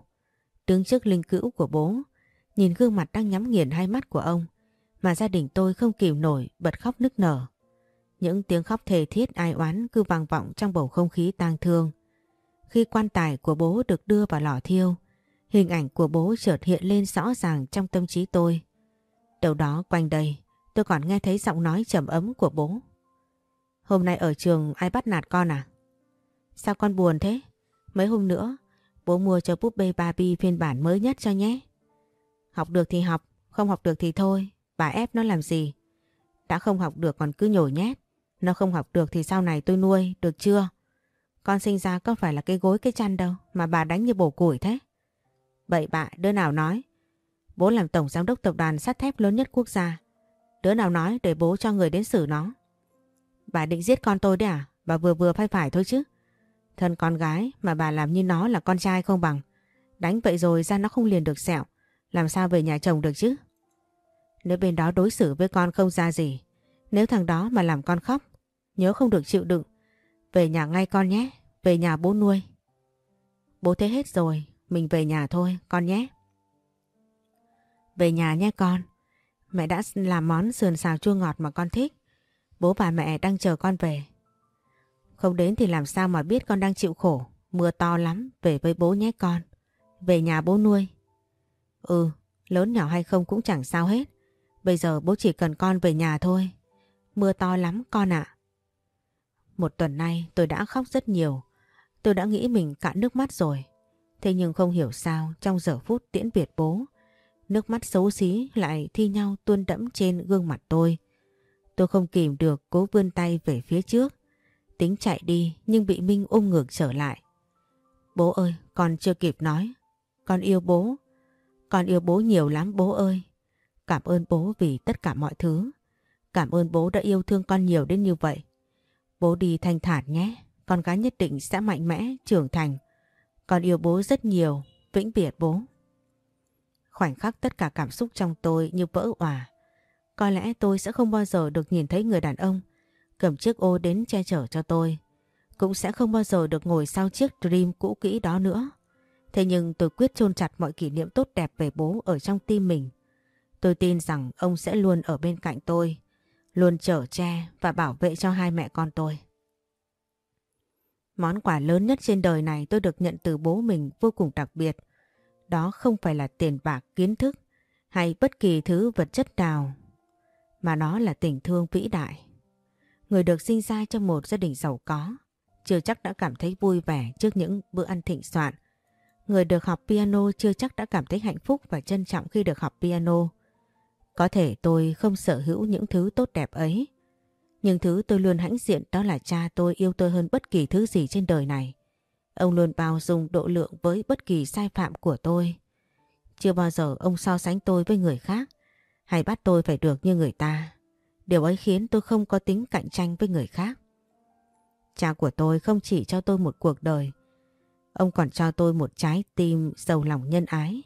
Đứng trước linh cữu của bố, nhìn gương mặt đang nhắm nghiền hai mắt của ông, mà gia đình tôi không kìm nổi bật khóc nức nở. Những tiếng khóc thề thiết ai oán cứ vang vọng trong bầu không khí tang thương. Khi quan tài của bố được đưa vào lò thiêu, hình ảnh của bố chợt hiện lên rõ ràng trong tâm trí tôi. Đầu đó quanh đây, tôi còn nghe thấy giọng nói trầm ấm của bố. Hôm nay ở trường ai bắt nạt con à? Sao con buồn thế? Mấy hôm nữa, bố mua cho búp bê Barbie phiên bản mới nhất cho nhé. Học được thì học, không học được thì thôi, bà ép nó làm gì? Đã không học được còn cứ nhồi nhét. Nó không học được thì sau này tôi nuôi, được chưa? Con sinh ra có phải là cái gối cái chăn đâu mà bà đánh như bổ củi thế. Vậy bà, đứa nào nói? Bố làm tổng giám đốc tập đoàn sắt thép lớn nhất quốc gia. Đứa nào nói để bố cho người đến xử nó? Bà định giết con tôi đấy à? Bà vừa vừa phải phải thôi chứ. Thân con gái mà bà làm như nó là con trai không bằng. Đánh vậy rồi ra nó không liền được sẹo. Làm sao về nhà chồng được chứ? Nếu bên đó đối xử với con không ra gì. Nếu thằng đó mà làm con khóc. Nhớ không được chịu đựng. Về nhà ngay con nhé. Về nhà bố nuôi. Bố thế hết rồi. Mình về nhà thôi con nhé. Về nhà nhé con. Mẹ đã làm món sườn xào chua ngọt mà con thích. Bố và mẹ đang chờ con về. Không đến thì làm sao mà biết con đang chịu khổ. Mưa to lắm, về với bố nhé con. Về nhà bố nuôi. Ừ, lớn nhỏ hay không cũng chẳng sao hết. Bây giờ bố chỉ cần con về nhà thôi. Mưa to lắm con ạ. Một tuần nay tôi đã khóc rất nhiều. Tôi đã nghĩ mình cạn nước mắt rồi. Thế nhưng không hiểu sao trong giờ phút tiễn biệt bố, nước mắt xấu xí lại thi nhau tuôn đẫm trên gương mặt tôi. Tôi không kìm được cố vươn tay về phía trước. Tính chạy đi nhưng bị Minh ôm ngược trở lại. Bố ơi, con chưa kịp nói. Con yêu bố. Con yêu bố nhiều lắm bố ơi. Cảm ơn bố vì tất cả mọi thứ. Cảm ơn bố đã yêu thương con nhiều đến như vậy. Bố đi thanh thản nhé. Con gái nhất định sẽ mạnh mẽ, trưởng thành. Con yêu bố rất nhiều. Vĩnh biệt bố. Khoảnh khắc tất cả cảm xúc trong tôi như vỡ òa. Có lẽ tôi sẽ không bao giờ được nhìn thấy người đàn ông cầm chiếc ô đến che chở cho tôi. Cũng sẽ không bao giờ được ngồi sau chiếc Dream cũ kỹ đó nữa. Thế nhưng tôi quyết chôn chặt mọi kỷ niệm tốt đẹp về bố ở trong tim mình. Tôi tin rằng ông sẽ luôn ở bên cạnh tôi, luôn chở che và bảo vệ cho hai mẹ con tôi. Món quà lớn nhất trên đời này tôi được nhận từ bố mình vô cùng đặc biệt. Đó không phải là tiền bạc, kiến thức hay bất kỳ thứ vật chất nào, mà nó là tình thương vĩ đại. Người được sinh ra trong một gia đình giàu có, chưa chắc đã cảm thấy vui vẻ trước những bữa ăn thịnh soạn. Người được học piano chưa chắc đã cảm thấy hạnh phúc và trân trọng khi được học piano. Có thể tôi không sở hữu những thứ tốt đẹp ấy, nhưng thứ tôi luôn hãnh diện đó là cha tôi yêu tôi hơn bất kỳ thứ gì trên đời này. Ông luôn bao dung độ lượng với bất kỳ sai phạm của tôi. Chưa bao giờ ông so sánh tôi với người khác hay bắt tôi phải được như người ta. Điều ấy khiến tôi không có tính cạnh tranh với người khác. Cha của tôi không chỉ cho tôi một cuộc đời, ông còn cho tôi một trái tim giàu lòng nhân ái,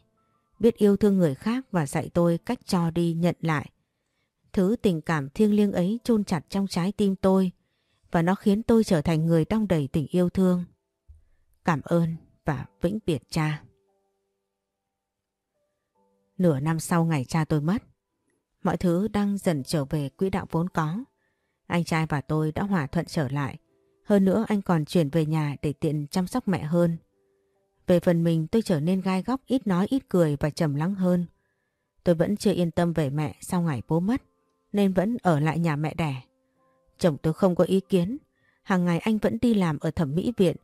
biết yêu thương người khác và dạy tôi cách cho đi nhận lại. Thứ tình cảm thiêng liêng ấy chôn chặt trong trái tim tôi và nó khiến tôi trở thành người đong đầy tình yêu thương. Cảm ơn và vĩnh biệt cha. Nửa năm sau ngày cha tôi mất, mọi thứ đang dần trở về quỹ đạo vốn có. Anh trai và tôi đã hòa thuận trở lại. Hơn nữa anh còn chuyển về nhà để tiện chăm sóc mẹ hơn. Về phần mình, tôi trở nên gai góc, ít nói, ít cười và trầm lắng hơn. Tôi vẫn chưa yên tâm về mẹ sau ngày bố mất, nên vẫn ở lại nhà mẹ đẻ. Chồng tôi không có ý kiến. Hàng ngày anh vẫn đi làm ở thẩm mỹ viện.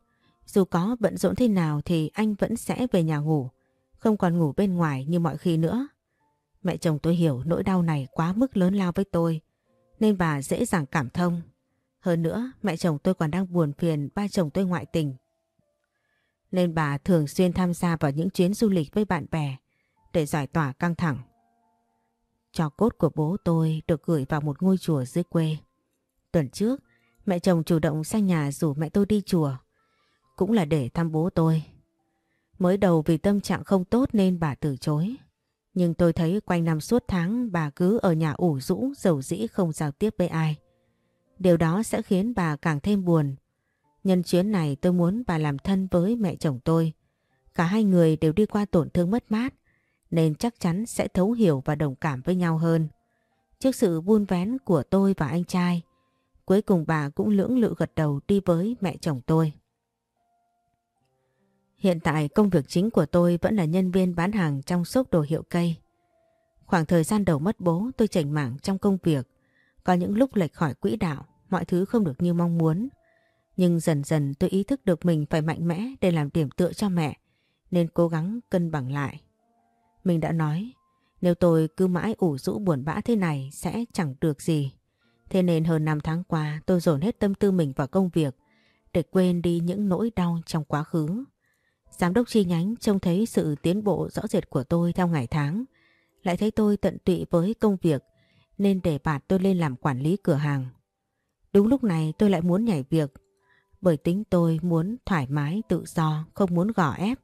Dù có bận rộn thế nào thì anh vẫn sẽ về nhà ngủ. Không còn ngủ bên ngoài như mọi khi nữa. Mẹ chồng tôi hiểu nỗi đau này quá mức lớn lao với tôi. Nên bà dễ dàng cảm thông. Hơn nữa, mẹ chồng tôi còn đang buồn phiền ba chồng tôi ngoại tình. Nên bà thường xuyên tham gia vào những chuyến du lịch với bạn bè để giải tỏa căng thẳng. Cho cốt của bố tôi được gửi vào một ngôi chùa dưới quê. Tuần trước, mẹ chồng chủ động sang nhà rủ mẹ tôi đi chùa. Cũng là để thăm bố tôi. Mới đầu vì tâm trạng không tốt nên bà từ chối. Nhưng tôi thấy quanh năm suốt tháng bà cứ ở nhà ủ rũ, dầu dĩ không giao tiếp với ai. Điều đó sẽ khiến bà càng thêm buồn. Nhân chuyến này tôi muốn bà làm thân với mẹ chồng tôi. Cả hai người đều đi qua tổn thương mất mát nên chắc chắn sẽ thấu hiểu và đồng cảm với nhau hơn. Trước sự buôn vén của tôi và anh trai, cuối cùng bà cũng lưỡng lự gật đầu đi với mẹ chồng tôi. Hiện tại công việc chính của tôi vẫn là nhân viên bán hàng trong shop đồ hiệu cây. Khoảng thời gian đầu mất bố tôi chảnh mảng trong công việc. Có những lúc lệch khỏi quỹ đạo, mọi thứ không được như mong muốn. Nhưng dần dần tôi ý thức được mình phải mạnh mẽ để làm điểm tựa cho mẹ, nên cố gắng cân bằng lại. Mình đã nói, nếu tôi cứ mãi ủ rũ buồn bã thế này sẽ chẳng được gì. Thế nên hơn 5 tháng qua tôi dồn hết tâm tư mình vào công việc để quên đi những nỗi đau trong quá khứ. Giám đốc chi nhánh trông thấy sự tiến bộ rõ rệt của tôi theo ngày tháng. Lại thấy tôi tận tụy với công việc nên để bạt tôi lên làm quản lý cửa hàng. Đúng lúc này tôi lại muốn nhảy việc bởi tính tôi muốn thoải mái tự do, không muốn gò ép,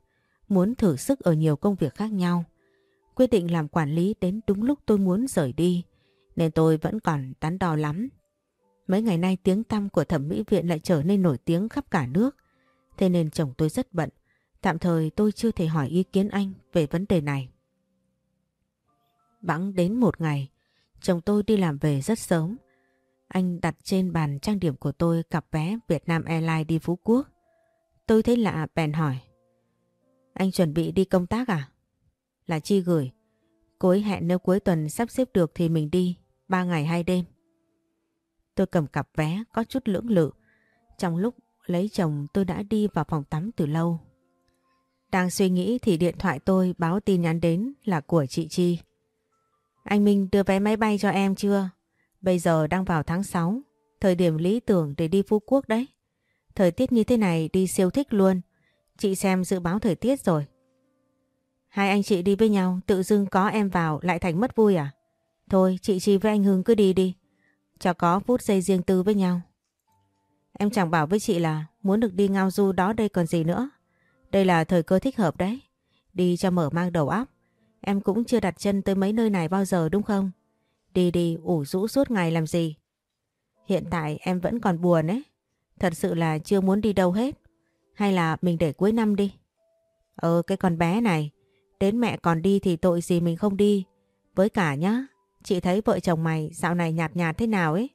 muốn thử sức ở nhiều công việc khác nhau. Quyết định làm quản lý đến đúng lúc tôi muốn rời đi nên tôi vẫn còn đắn đo lắm. Mấy ngày nay tiếng tăm của thẩm mỹ viện lại trở nên nổi tiếng khắp cả nước. Thế nên chồng tôi rất bận. Tạm thời tôi chưa thể hỏi ý kiến anh về vấn đề này. Bẵng đến một ngày, chồng tôi đi làm về rất sớm. Anh đặt trên bàn trang điểm của tôi cặp vé Vietnam Airlines đi Phú Quốc. Tôi thấy lạ bèn hỏi. Anh chuẩn bị đi công tác à? Là Chi gửi. Cô ấy hẹn nếu cuối tuần sắp xếp được thì mình đi, ba ngày hai đêm. Tôi cầm cặp vé có chút lưỡng lự. Trong lúc lấy chồng tôi đã đi vào phòng tắm từ lâu. Đang suy nghĩ thì điện thoại tôi báo tin nhắn đến là của chị Chi. Anh Minh đưa vé máy bay cho em chưa? Bây giờ đang vào tháng 6, thời điểm lý tưởng để đi Phú Quốc đấy. Thời tiết như thế này đi siêu thích luôn. Chị xem dự báo thời tiết rồi. Hai anh chị đi với nhau, tự dưng có em vào lại thành mất vui à? Thôi chị Chi với anh Hưng cứ đi đi. Cho có phút giây riêng tư với nhau. Em chẳng bảo với chị là muốn được đi ngao du đó đây còn gì nữa. Đây là thời cơ thích hợp đấy. Đi cho mở mang đầu óc. Em cũng chưa đặt chân tới mấy nơi này bao giờ đúng không? Đi đi, ủ rũ suốt ngày làm gì? Hiện tại em vẫn còn buồn ấy. Thật sự là chưa muốn đi đâu hết. Hay là mình để cuối năm đi? Ờ cái con bé này. Đến mẹ còn đi thì tội gì mình không đi. Với cả nhá. Chị thấy vợ chồng mày dạo này nhạt nhạt thế nào ấy.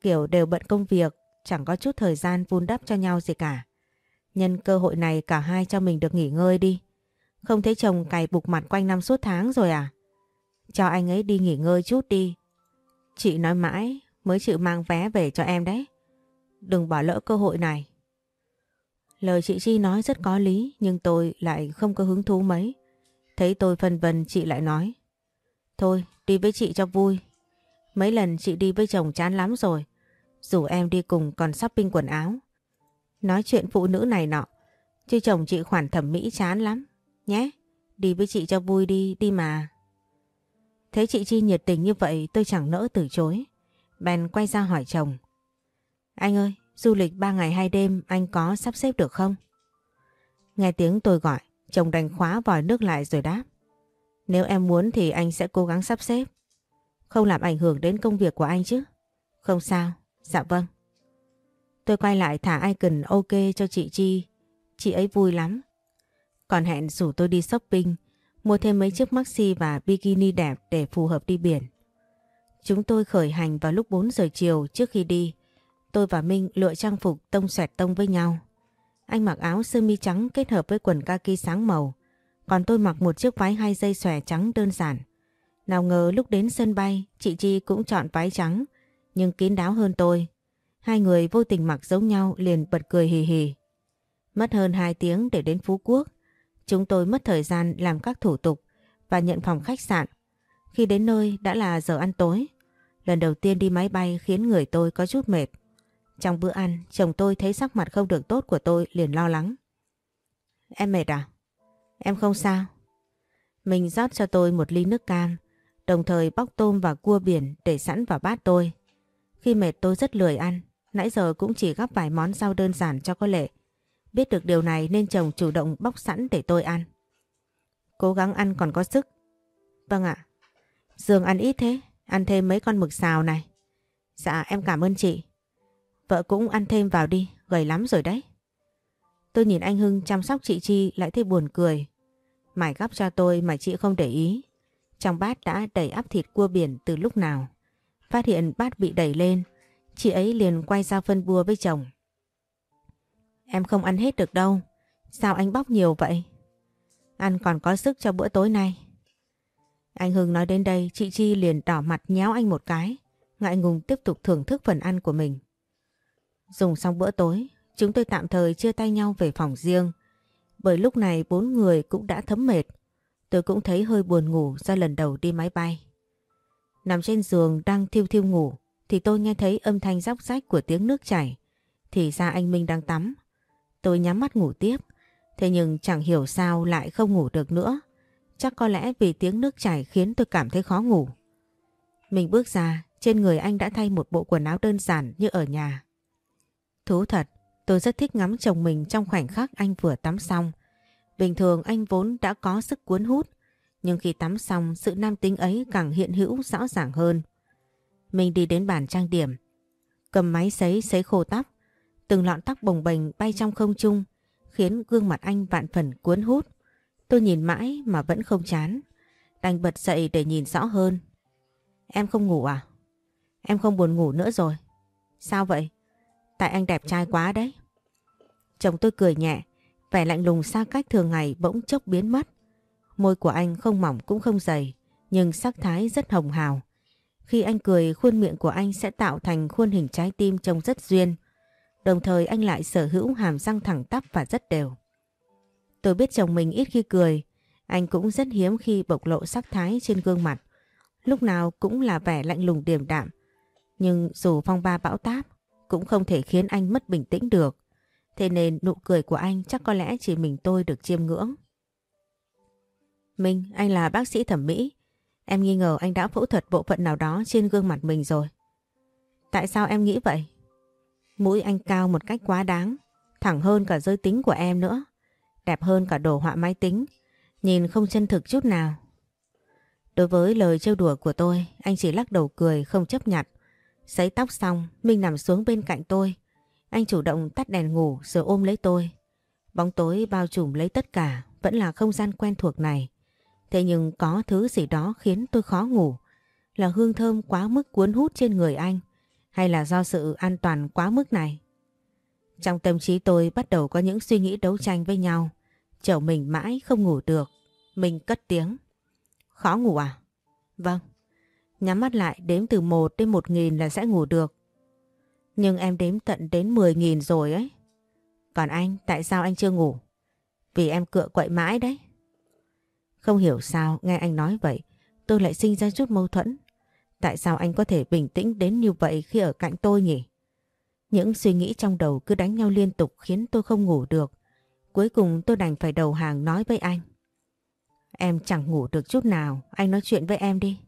Kiểu đều bận công việc. Chẳng có chút thời gian vun đắp cho nhau gì cả. Nhân cơ hội này cả hai cho mình được nghỉ ngơi đi. Không thấy chồng cày bục mặt quanh năm suốt tháng rồi à? Cho anh ấy đi nghỉ ngơi chút đi. Chị nói mãi mới chịu mang vé về cho em đấy. Đừng bỏ lỡ cơ hội này. Lời chị Chi nói rất có lý nhưng tôi lại không có hứng thú mấy. Thấy tôi phân vân chị lại nói. Thôi đi với chị cho vui. Mấy lần chị đi với chồng chán lắm rồi. dù em đi cùng còn shopping quần áo. Nói chuyện phụ nữ này nọ. Chứ chồng chị khoản thẩm mỹ chán lắm. Nhé, đi với chị cho vui đi, đi mà. Thấy chị Chi nhiệt tình như vậy tôi chẳng nỡ từ chối. bèn quay ra hỏi chồng. Anh ơi, du lịch 3 ngày 2 đêm anh có sắp xếp được không? Nghe tiếng tôi gọi, chồng đành khóa vòi nước lại rồi đáp. Nếu em muốn thì anh sẽ cố gắng sắp xếp. Không làm ảnh hưởng đến công việc của anh chứ? Không sao, dạ vâng. Tôi quay lại thả icon ok cho chị Chi. Chị ấy vui lắm. Còn hẹn rủ tôi đi shopping, mua thêm mấy chiếc maxi và bikini đẹp để phù hợp đi biển. Chúng tôi khởi hành vào lúc 4 giờ chiều trước khi đi. Tôi và Minh lựa trang phục tông xoẹt tông với nhau. Anh mặc áo sơ mi trắng kết hợp với quần kaki sáng màu. Còn tôi mặc một chiếc váy hai dây xòe trắng đơn giản. Nào ngờ lúc đến sân bay, chị Chi cũng chọn váy trắng, nhưng kín đáo hơn tôi. Hai người vô tình mặc giống nhau liền bật cười hì hì. Mất hơn 2 tiếng để đến Phú Quốc. Chúng tôi mất thời gian làm các thủ tục và nhận phòng khách sạn. Khi đến nơi đã là giờ ăn tối. Lần đầu tiên đi máy bay khiến người tôi có chút mệt. Trong bữa ăn, chồng tôi thấy sắc mặt không được tốt của tôi liền lo lắng. Em mệt à? Em không sao. Mình rót cho tôi một ly nước cam, đồng thời bóc tôm và cua biển để sẵn vào bát tôi. Khi mệt tôi rất lười ăn, nãy giờ cũng chỉ gắp vài món rau đơn giản cho có lệ. Biết được điều này nên chồng chủ động bóc sẵn để tôi ăn. Cố gắng ăn còn có sức. Vâng ạ. Dương ăn ít thế, ăn thêm mấy con mực xào này. Dạ em cảm ơn chị. Vợ cũng ăn thêm vào đi, gầy lắm rồi đấy. Tôi nhìn anh Hưng chăm sóc chị Chi lại thấy buồn cười. Mải gắp cho tôi mà chị không để ý. Trong bát đã đầy áp thịt cua biển từ lúc nào. Phát hiện bát bị đẩy lên, chị ấy liền quay ra phân bua với chồng. Em không ăn hết được đâu. Sao anh bóc nhiều vậy? Ăn còn có sức cho bữa tối nay. Anh Hưng nói đến đây, chị Chi liền đỏ mặt nhéo anh một cái, ngại ngùng tiếp tục thưởng thức phần ăn của mình. Dùng xong bữa tối, chúng tôi tạm thời chia tay nhau về phòng riêng. Bởi lúc này bốn người cũng đã thấm mệt. Tôi cũng thấy hơi buồn ngủ do lần đầu đi máy bay. Nằm trên giường đang thiêu thiêu ngủ thì tôi nghe thấy âm thanh róc rách của tiếng nước chảy. Thì ra anh Minh đang tắm. Tôi nhắm mắt ngủ tiếp. Thế nhưng chẳng hiểu sao lại không ngủ được nữa. Chắc có lẽ vì tiếng nước chảy khiến tôi cảm thấy khó ngủ. Mình bước ra, trên người anh đã thay một bộ quần áo đơn giản như ở nhà. Thú thật, tôi rất thích ngắm chồng mình trong khoảnh khắc anh vừa tắm xong. Bình thường anh vốn đã có sức cuốn hút, nhưng khi tắm xong sự nam tính ấy càng hiện hữu rõ ràng hơn. Mình đi đến bàn trang điểm, cầm máy sấy sấy khô tóc, từng lọn tóc bồng bềnh bay trong không trung, khiến gương mặt anh vạn phần cuốn hút. Tôi nhìn mãi mà vẫn không chán, đành bật dậy để nhìn rõ hơn. Em không ngủ à? Em không buồn ngủ nữa rồi. Sao vậy? Tại anh đẹp trai quá đấy. Chồng tôi cười nhẹ, vẻ lạnh lùng xa cách thường ngày bỗng chốc biến mất. Môi của anh không mỏng cũng không dày, nhưng sắc thái rất hồng hào. Khi anh cười, khuôn miệng của anh sẽ tạo thành khuôn hình trái tim trông rất duyên. Đồng thời anh lại sở hữu hàm răng thẳng tắp và rất đều. Tôi biết chồng mình ít khi cười, anh cũng rất hiếm khi bộc lộ sắc thái trên gương mặt. Lúc nào cũng là vẻ lạnh lùng điềm đạm. Nhưng dù phong ba bão táp, cũng không thể khiến anh mất bình tĩnh được. Thế nên nụ cười của anh chắc có lẽ chỉ mình tôi được chiêm ngưỡng. Minh, anh là bác sĩ thẩm mỹ. Em nghi ngờ anh đã phẫu thuật bộ phận nào đó trên gương mặt mình rồi. Tại sao em nghĩ vậy? Mũi anh cao một cách quá đáng, thẳng hơn cả giới tính của em nữa. Đẹp hơn cả đồ họa máy tính, nhìn không chân thực chút nào. Đối với lời trêu đùa của tôi, anh chỉ lắc đầu cười không chấp nhận. Sấy tóc xong, Minh nằm xuống bên cạnh tôi. Anh chủ động tắt đèn ngủ rồi ôm lấy tôi. Bóng tối bao trùm lấy tất cả, vẫn là không gian quen thuộc này. Thế nhưng có thứ gì đó khiến tôi khó ngủ. Là hương thơm quá mức cuốn hút trên người anh hay là do sự an toàn quá mức này? Trong tâm trí tôi bắt đầu có những suy nghĩ đấu tranh với nhau. Chở mình mãi không ngủ được. Mình cất tiếng. Khó ngủ à? Vâng. Nhắm mắt lại đếm từ 1 đến 1 nghìn là sẽ ngủ được. Nhưng em đếm tận đến 10 nghìn rồi ấy. Còn anh, tại sao anh chưa ngủ? Vì em cựa quậy mãi đấy. Không hiểu sao nghe anh nói vậy, tôi lại sinh ra chút mâu thuẫn. Tại sao anh có thể bình tĩnh đến như vậy khi ở cạnh tôi nhỉ? Những suy nghĩ trong đầu cứ đánh nhau liên tục khiến tôi không ngủ được. Cuối cùng tôi đành phải đầu hàng nói với anh. Em chẳng ngủ được chút nào, anh nói chuyện với em đi.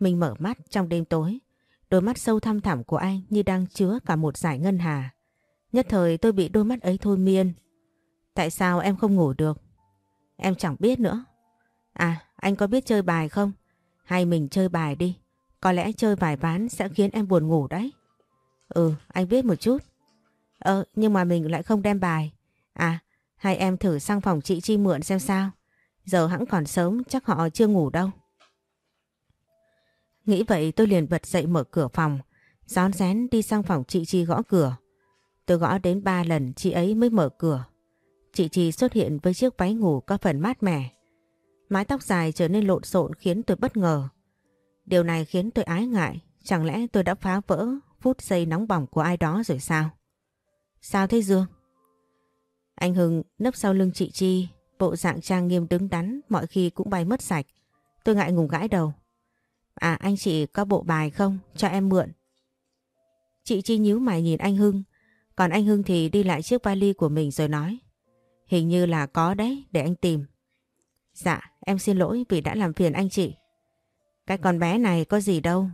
Mình mở mắt trong đêm tối, đôi mắt sâu thăm thẳm của anh như đang chứa cả một giải ngân hà. Nhất thời tôi bị đôi mắt ấy thôi miên. Tại sao em không ngủ được? Em chẳng biết nữa. À, anh có biết chơi bài không? Hay mình chơi bài đi. Có lẽ chơi vài ván sẽ khiến em buồn ngủ đấy. Ừ, anh biết một chút. Ờ, nhưng mà mình lại không đem bài. À, hay em thử sang phòng chị Chi mượn xem sao. Giờ hẳn còn sớm, chắc họ chưa ngủ đâu. Nghĩ vậy tôi liền bật dậy mở cửa phòng, rón rén đi sang phòng chị Chi gõ cửa. Tôi gõ đến ba lần chị ấy mới mở cửa. Chị Chi xuất hiện với chiếc váy ngủ có phần mát mẻ. Mái tóc dài trở nên lộn xộn khiến tôi bất ngờ. Điều này khiến tôi ái ngại, chẳng lẽ tôi đã phá vỡ phút giây nóng bỏng của ai đó rồi sao? Sao thế Dương? Anh Hưng nấp sau lưng chị Chi, bộ dạng trang nghiêm đứng đắn mọi khi cũng bay mất sạch. Tôi ngại ngùng gãi đầu. À anh chị có bộ bài không? Cho em mượn. Chị Chi nhíu mày nhìn anh Hưng, còn anh Hưng thì đi lại chiếc vali của mình rồi nói. Hình như là có đấy, để anh tìm. Dạ, em xin lỗi vì đã làm phiền anh chị. Cái con bé này có gì đâu.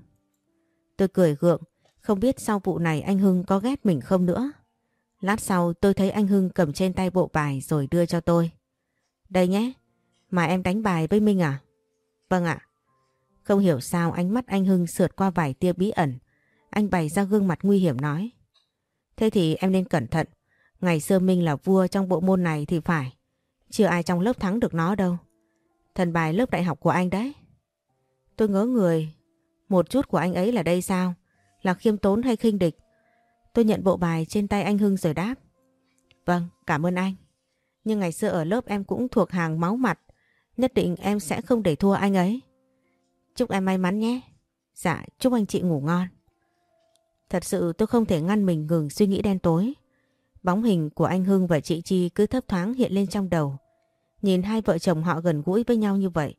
Tôi cười gượng, không biết sau vụ này anh Hưng có ghét mình không nữa. Lát sau tôi thấy anh Hưng cầm trên tay bộ bài rồi đưa cho tôi. Đây nhé, mà em đánh bài với Minh à? Vâng ạ. Không hiểu sao ánh mắt anh Hưng sượt qua vài tia bí ẩn. Anh bày ra gương mặt nguy hiểm nói. Thế thì em nên cẩn thận. Ngày xưa Minh là vua trong bộ môn này thì phải. Chưa ai trong lớp thắng được nó đâu. Thần bài lớp đại học của anh đấy. Tôi ngỡ người. Một chút của anh ấy là đây sao? Là khiêm tốn hay khinh địch? Tôi nhận bộ bài trên tay anh Hưng rồi đáp. Vâng, cảm ơn anh. Nhưng ngày xưa ở lớp em cũng thuộc hàng máu mặt. Nhất định em sẽ không để thua anh ấy. Chúc em may mắn nhé. Dạ, chúc anh chị ngủ ngon. Thật sự tôi không thể ngăn mình ngừng suy nghĩ đen tối. Bóng hình của anh Hưng và chị Chi cứ thấp thoáng hiện lên trong đầu. Nhìn hai vợ chồng họ gần gũi với nhau như vậy.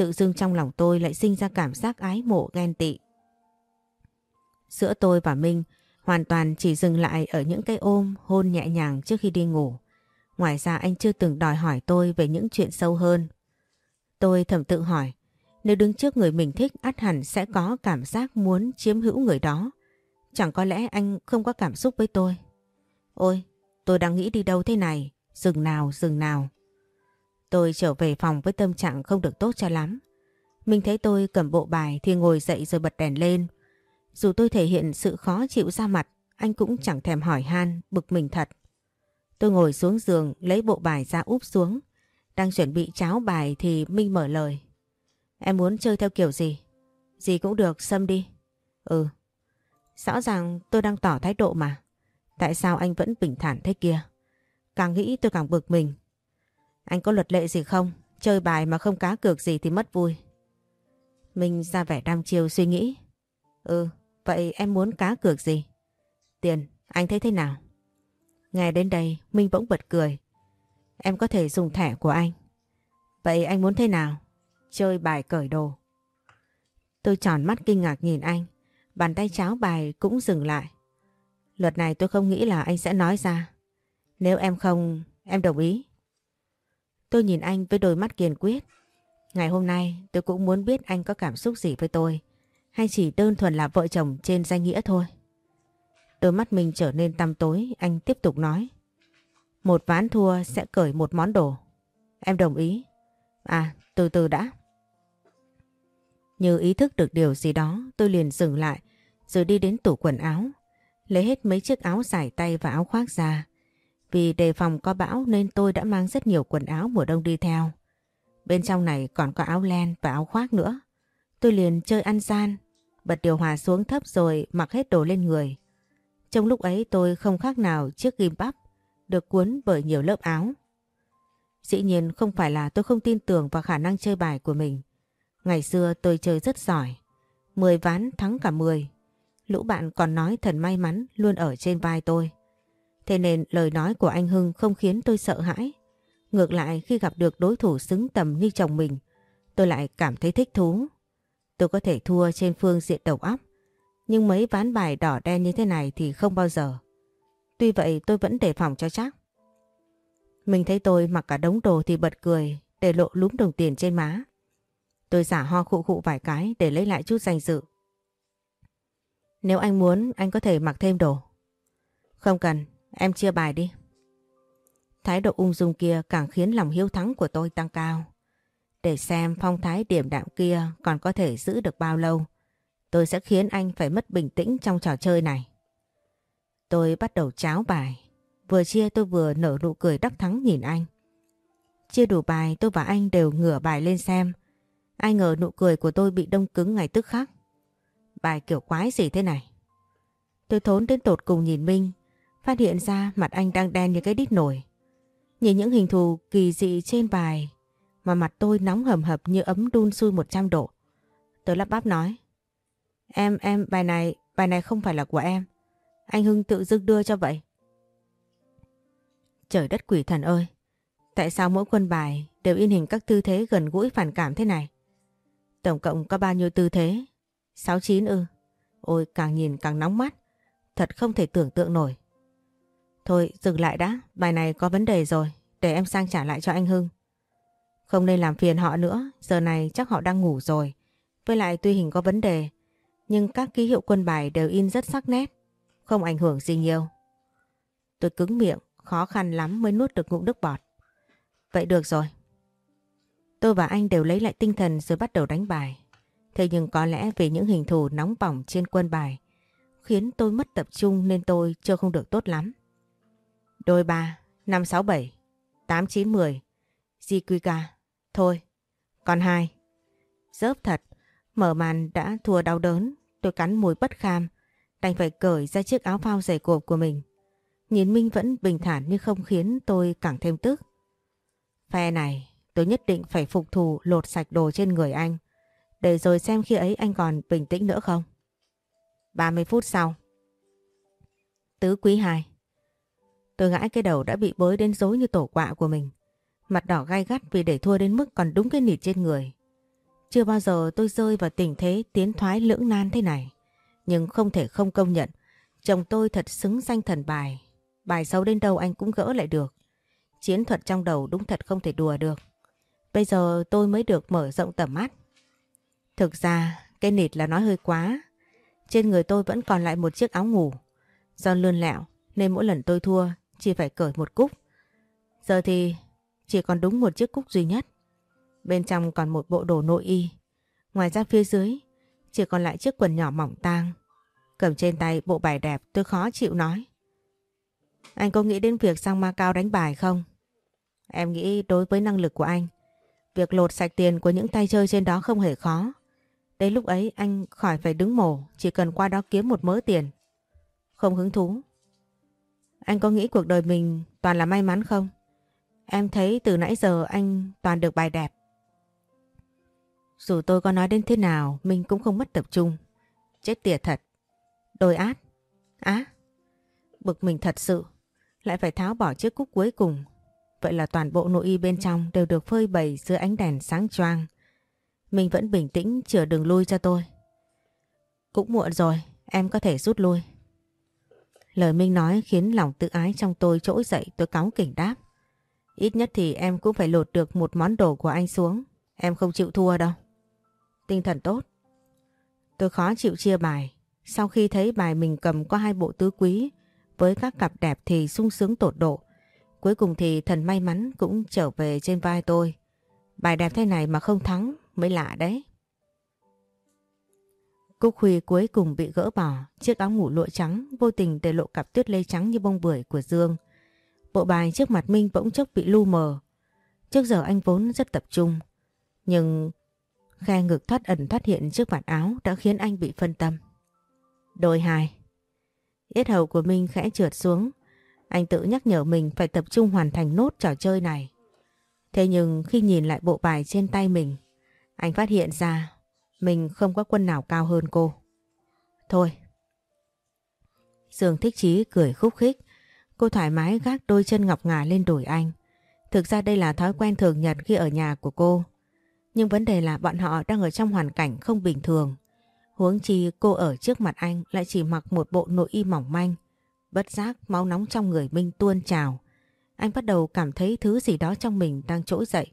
Tự dưng trong lòng tôi lại sinh ra cảm giác ái mộ ghen tị. Giữa tôi và Minh hoàn toàn chỉ dừng lại ở những cái ôm hôn nhẹ nhàng trước khi đi ngủ. Ngoài ra anh chưa từng đòi hỏi tôi về những chuyện sâu hơn. Tôi thầm tự hỏi, nếu đứng trước người mình thích ắt hẳn sẽ có cảm giác muốn chiếm hữu người đó. Chẳng có lẽ anh không có cảm xúc với tôi. Ôi, tôi đang nghĩ đi đâu thế này, dừng nào, dừng nào. Tôi trở về phòng với tâm trạng không được tốt cho lắm. Mình thấy tôi cầm bộ bài thì ngồi dậy rồi bật đèn lên. Dù tôi thể hiện sự khó chịu ra mặt, anh cũng chẳng thèm hỏi han, bực mình thật. Tôi ngồi xuống giường lấy bộ bài ra úp xuống. Đang chuẩn bị cháo bài thì Minh mở lời. Em muốn chơi theo kiểu gì? Gì cũng được, xâm đi. Ừ. Rõ ràng tôi đang tỏ thái độ mà. Tại sao anh vẫn bình thản thế kia? Càng nghĩ tôi càng bực mình. Anh có luật lệ gì không? Chơi bài mà không cá cược gì thì mất vui. Minh ra vẻ đam chiều suy nghĩ. Ừ, vậy em muốn cá cược gì? Tiền, anh thấy thế nào? Nghe đến đây, Minh bỗng bật cười. Em có thể dùng thẻ của anh. Vậy anh muốn thế nào? Chơi bài cởi đồ. Tôi tròn mắt kinh ngạc nhìn anh. Bàn tay cháo bài cũng dừng lại. Luật này tôi không nghĩ là anh sẽ nói ra. Nếu em không, em đồng ý. Tôi nhìn anh với đôi mắt kiên quyết. Ngày hôm nay tôi cũng muốn biết anh có cảm xúc gì với tôi. Hay chỉ đơn thuần là vợ chồng trên danh nghĩa thôi. Đôi mắt mình trở nên tăm tối, anh tiếp tục nói. Một ván thua sẽ cởi một món đồ. Em đồng ý. À, từ từ đã. Như ý thức được điều gì đó, tôi liền dừng lại, rồi đi đến tủ quần áo. Lấy hết mấy chiếc áo dài tay và áo khoác ra. Vì đề phòng có bão nên tôi đã mang rất nhiều quần áo mùa đông đi theo. Bên trong này còn có áo len và áo khoác nữa. Tôi liền chơi ăn gian, bật điều hòa xuống thấp rồi mặc hết đồ lên người. Trong lúc ấy tôi không khác nào chiếc ghim bắp được cuốn bởi nhiều lớp áo. Dĩ nhiên không phải là tôi không tin tưởng vào khả năng chơi bài của mình. Ngày xưa tôi chơi rất giỏi. 10 ván thắng cả 10. Lũ bạn còn nói thần may mắn luôn ở trên vai tôi. Thế nên lời nói của anh Hưng không khiến tôi sợ hãi. Ngược lại khi gặp được đối thủ xứng tầm như chồng mình, tôi lại cảm thấy thích thú. Tôi có thể thua trên phương diện đầu óc, nhưng mấy ván bài đỏ đen như thế này thì không bao giờ. Tuy vậy tôi vẫn đề phòng cho chắc. Mình thấy tôi mặc cả đống đồ thì bật cười để lộ lúm đồng tiền trên má. Tôi giả ho khụ khụ vài cái để lấy lại chút danh dự. Nếu anh muốn anh có thể mặc thêm đồ. Không cần, em chia bài đi. Thái độ ung dung kia càng khiến lòng hiếu thắng của tôi tăng cao. Để xem phong thái điểm đạm kia còn có thể giữ được bao lâu, tôi sẽ khiến anh phải mất bình tĩnh trong trò chơi này. Tôi bắt đầu cháo bài. Vừa chia tôi vừa nở nụ cười đắc thắng nhìn anh. Chia đủ bài tôi và anh đều ngửa bài lên xem. Ai ngờ nụ cười của tôi bị đông cứng ngày tức khắc. Bài kiểu quái gì thế này? Tôi thốn đến tột cùng nhìn Minh, phát hiện ra mặt anh đang đen như cái đít nổi. Nhìn những hình thù kỳ dị trên bài mà mặt tôi nóng hầm hập như ấm đun sôi 100 độ. Tôi lắp bắp nói. Em, em, bài này, bài này không phải là của em. Anh Hưng tự dưng đưa cho vậy. Trời đất quỷ thần ơi! Tại sao mỗi quân bài đều in hình các tư thế gần gũi phản cảm thế này? Tổng cộng có bao nhiêu tư thế? 69 ư? Ừ. Ôi càng nhìn càng nóng mắt. Thật không thể tưởng tượng nổi. Thôi dừng lại đã, bài này có vấn đề rồi. Để em sang trả lại cho anh Hưng. Không nên làm phiền họ nữa, giờ này chắc họ đang ngủ rồi. Với lại tuy hình có vấn đề, nhưng các ký hiệu quân bài đều in rất sắc nét, không ảnh hưởng gì nhiều. Tôi cứng miệng, khó khăn lắm mới nuốt được ngụm nước bọt. Vậy được rồi. Tôi và anh đều lấy lại tinh thần rồi bắt đầu đánh bài. Thế nhưng có lẽ vì những hình thù nóng bỏng trên quân bài khiến tôi mất tập trung nên tôi chưa không được tốt lắm. Đôi 3, 5, 6, 7, 8, 9, 10, ca thôi, còn hai. Dớp thật, mở màn đã thua đau đớn, tôi cắn mùi bất kham, đành phải cởi ra chiếc áo phao dày cộp của mình. Nhìn Minh vẫn bình thản nhưng không khiến tôi càng thêm tức. Phe này, tôi nhất định phải phục thù lột sạch đồ trên người anh, để rồi xem khi ấy anh còn bình tĩnh nữa không. 30 phút sau. Tứ quý 2 Tôi ngãi cái đầu đã bị bới đến rối như tổ quạ của mình. Mặt đỏ gai gắt vì để thua đến mức còn đúng cái nịt trên người. Chưa bao giờ tôi rơi vào tình thế tiến thoái lưỡng nan thế này. Nhưng không thể không công nhận. Chồng tôi thật xứng danh thần bài. Bài xấu đến đâu anh cũng gỡ lại được. Chiến thuật trong đầu đúng thật không thể đùa được. Bây giờ tôi mới được mở rộng tầm mắt. Thực ra, cái nịt là nói hơi quá. Trên người tôi vẫn còn lại một chiếc áo ngủ. Do lươn lẹo, nên mỗi lần tôi thua chỉ phải cởi một cúc. Giờ thì chỉ còn đúng một chiếc cúc duy nhất. Bên trong còn một bộ đồ nội y. Ngoài ra phía dưới chỉ còn lại chiếc quần nhỏ mỏng tang. Cầm trên tay bộ bài đẹp tôi khó chịu nói. Anh có nghĩ đến việc sang Macau đánh bài không? Em nghĩ đối với năng lực của anh, việc lột sạch tiền của những tay chơi trên đó không hề khó. Đến lúc ấy anh khỏi phải đứng mổ, chỉ cần qua đó kiếm một mớ tiền. Không hứng thú. Anh có nghĩ cuộc đời mình toàn là may mắn không? Em thấy từ nãy giờ anh toàn được bài đẹp. Dù tôi có nói đến thế nào, mình cũng không mất tập trung. Chết tiệt thật. Đôi át. Á. bực mình thật sự. Lại phải tháo bỏ chiếc cúc cuối cùng. Vậy là toàn bộ nội y bên trong đều được phơi bày dưới ánh đèn sáng choang. Mình vẫn bình tĩnh chờ đường lui cho tôi. Cũng muộn rồi, em có thể rút lui. Lời Minh nói khiến lòng tự ái trong tôi trỗi dậy, tôi cáu kỉnh đáp. Ít nhất thì em cũng phải lột được một món đồ của anh xuống. Em không chịu thua đâu. Tinh thần tốt. Tôi khó chịu chia bài. Sau khi thấy bài mình cầm có hai bộ tứ quý, với các cặp đẹp thì sung sướng tột độ. Cuối cùng thì thần may mắn cũng trở về trên vai tôi. Bài đẹp thế này mà không thắng mới lạ đấy. Cúc Huy cuối cùng bị gỡ bỏ, chiếc áo ngủ lụa trắng vô tình để lộ cặp tuyết lê trắng như bông bưởi của Dương. Bộ bài trước mặt Minh bỗng chốc bị lu mờ. Trước giờ anh vốn rất tập trung, nhưng khe ngực thoát ẩn thoát hiện trước mặt áo đã khiến anh bị phân tâm. Đôi hai. Yết hầu của Minh khẽ trượt xuống, anh tự nhắc nhở mình phải tập trung hoàn thành nốt trò chơi này. Thế nhưng khi nhìn lại bộ bài trên tay mình, anh phát hiện ra mình không có quân nào cao hơn cô. Thôi. Dương thích chí cười khúc khích. Cô thoải mái gác đôi chân ngọc ngà lên đùi anh. Thực ra đây là thói quen thường nhật khi ở nhà của cô. Nhưng vấn đề là bọn họ đang ở trong hoàn cảnh không bình thường. Huống chi cô ở trước mặt anh lại chỉ mặc một bộ nội y mỏng manh. Bất giác máu nóng trong người Minh tuôn trào. Anh bắt đầu cảm thấy thứ gì đó trong mình đang trỗi dậy.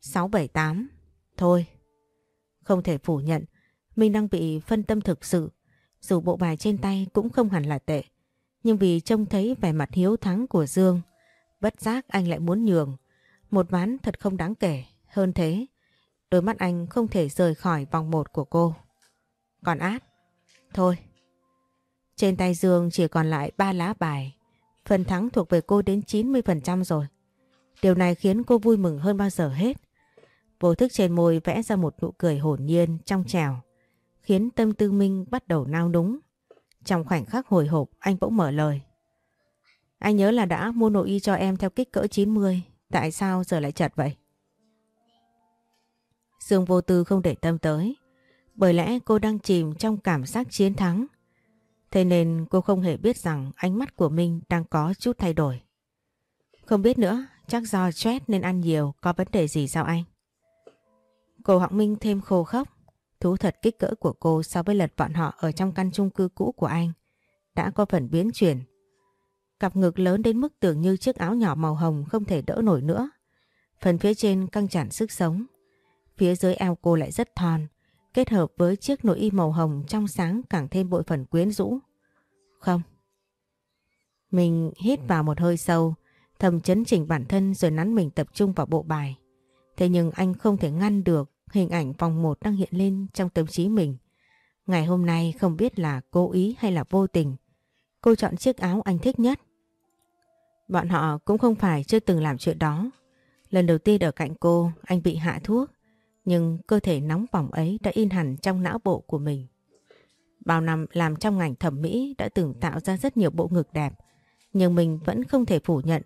678. Thôi, không thể phủ nhận, mình đang bị phân tâm thực sự. Dù bộ bài trên tay cũng không hẳn là tệ. Nhưng vì trông thấy vẻ mặt hiếu thắng của Dương, bất giác anh lại muốn nhường. Một ván thật không đáng kể. Hơn thế, đôi mắt anh không thể rời khỏi vòng một của cô. Còn át, thôi. Trên tay Dương chỉ còn lại ba lá bài. Phần thắng thuộc về cô đến 90% rồi. Điều này khiến cô vui mừng hơn bao giờ hết. Vô thức trên môi vẽ ra một nụ cười hồn nhiên trong trèo, khiến tâm tư Minh bắt đầu nao núng. Trong khoảnh khắc hồi hộp anh bỗng mở lời. Anh nhớ là đã mua nội y cho em theo kích cỡ 90, tại sao giờ lại chật vậy? Dương vô tư không để tâm tới, bởi lẽ cô đang chìm trong cảm giác chiến thắng. Thế nên cô không hề biết rằng ánh mắt của Minh đang có chút thay đổi. Không biết nữa, chắc do stress nên ăn nhiều, có vấn đề gì sao anh? Cô Họng Minh thêm khô khóc. Thú thật kích cỡ của cô so với lần bọn họ ở trong căn chung cư cũ của anh đã có phần biến chuyển. Cặp ngực lớn đến mức tưởng như chiếc áo nhỏ màu hồng không thể đỡ nổi nữa. Phần phía trên căng tràn sức sống. Phía dưới eo cô lại rất thon, kết hợp với chiếc nội y màu hồng trong sáng càng thêm bội phần quyến rũ. Không. Mình hít vào một hơi sâu, thầm chấn chỉnh bản thân rồi nắn mình tập trung vào bộ bài. Thế nhưng anh không thể ngăn được hình ảnh vòng một đang hiện lên trong tâm trí mình. Ngày hôm nay không biết là cố ý hay là vô tình. Cô chọn chiếc áo anh thích nhất. Bọn họ cũng không phải chưa từng làm chuyện đó. Lần đầu tiên ở cạnh cô, anh bị hạ thuốc. Nhưng cơ thể nóng bỏng ấy đã in hẳn trong não bộ của mình. Bao năm làm trong ngành thẩm mỹ đã từng tạo ra rất nhiều bộ ngực đẹp. Nhưng mình vẫn không thể phủ nhận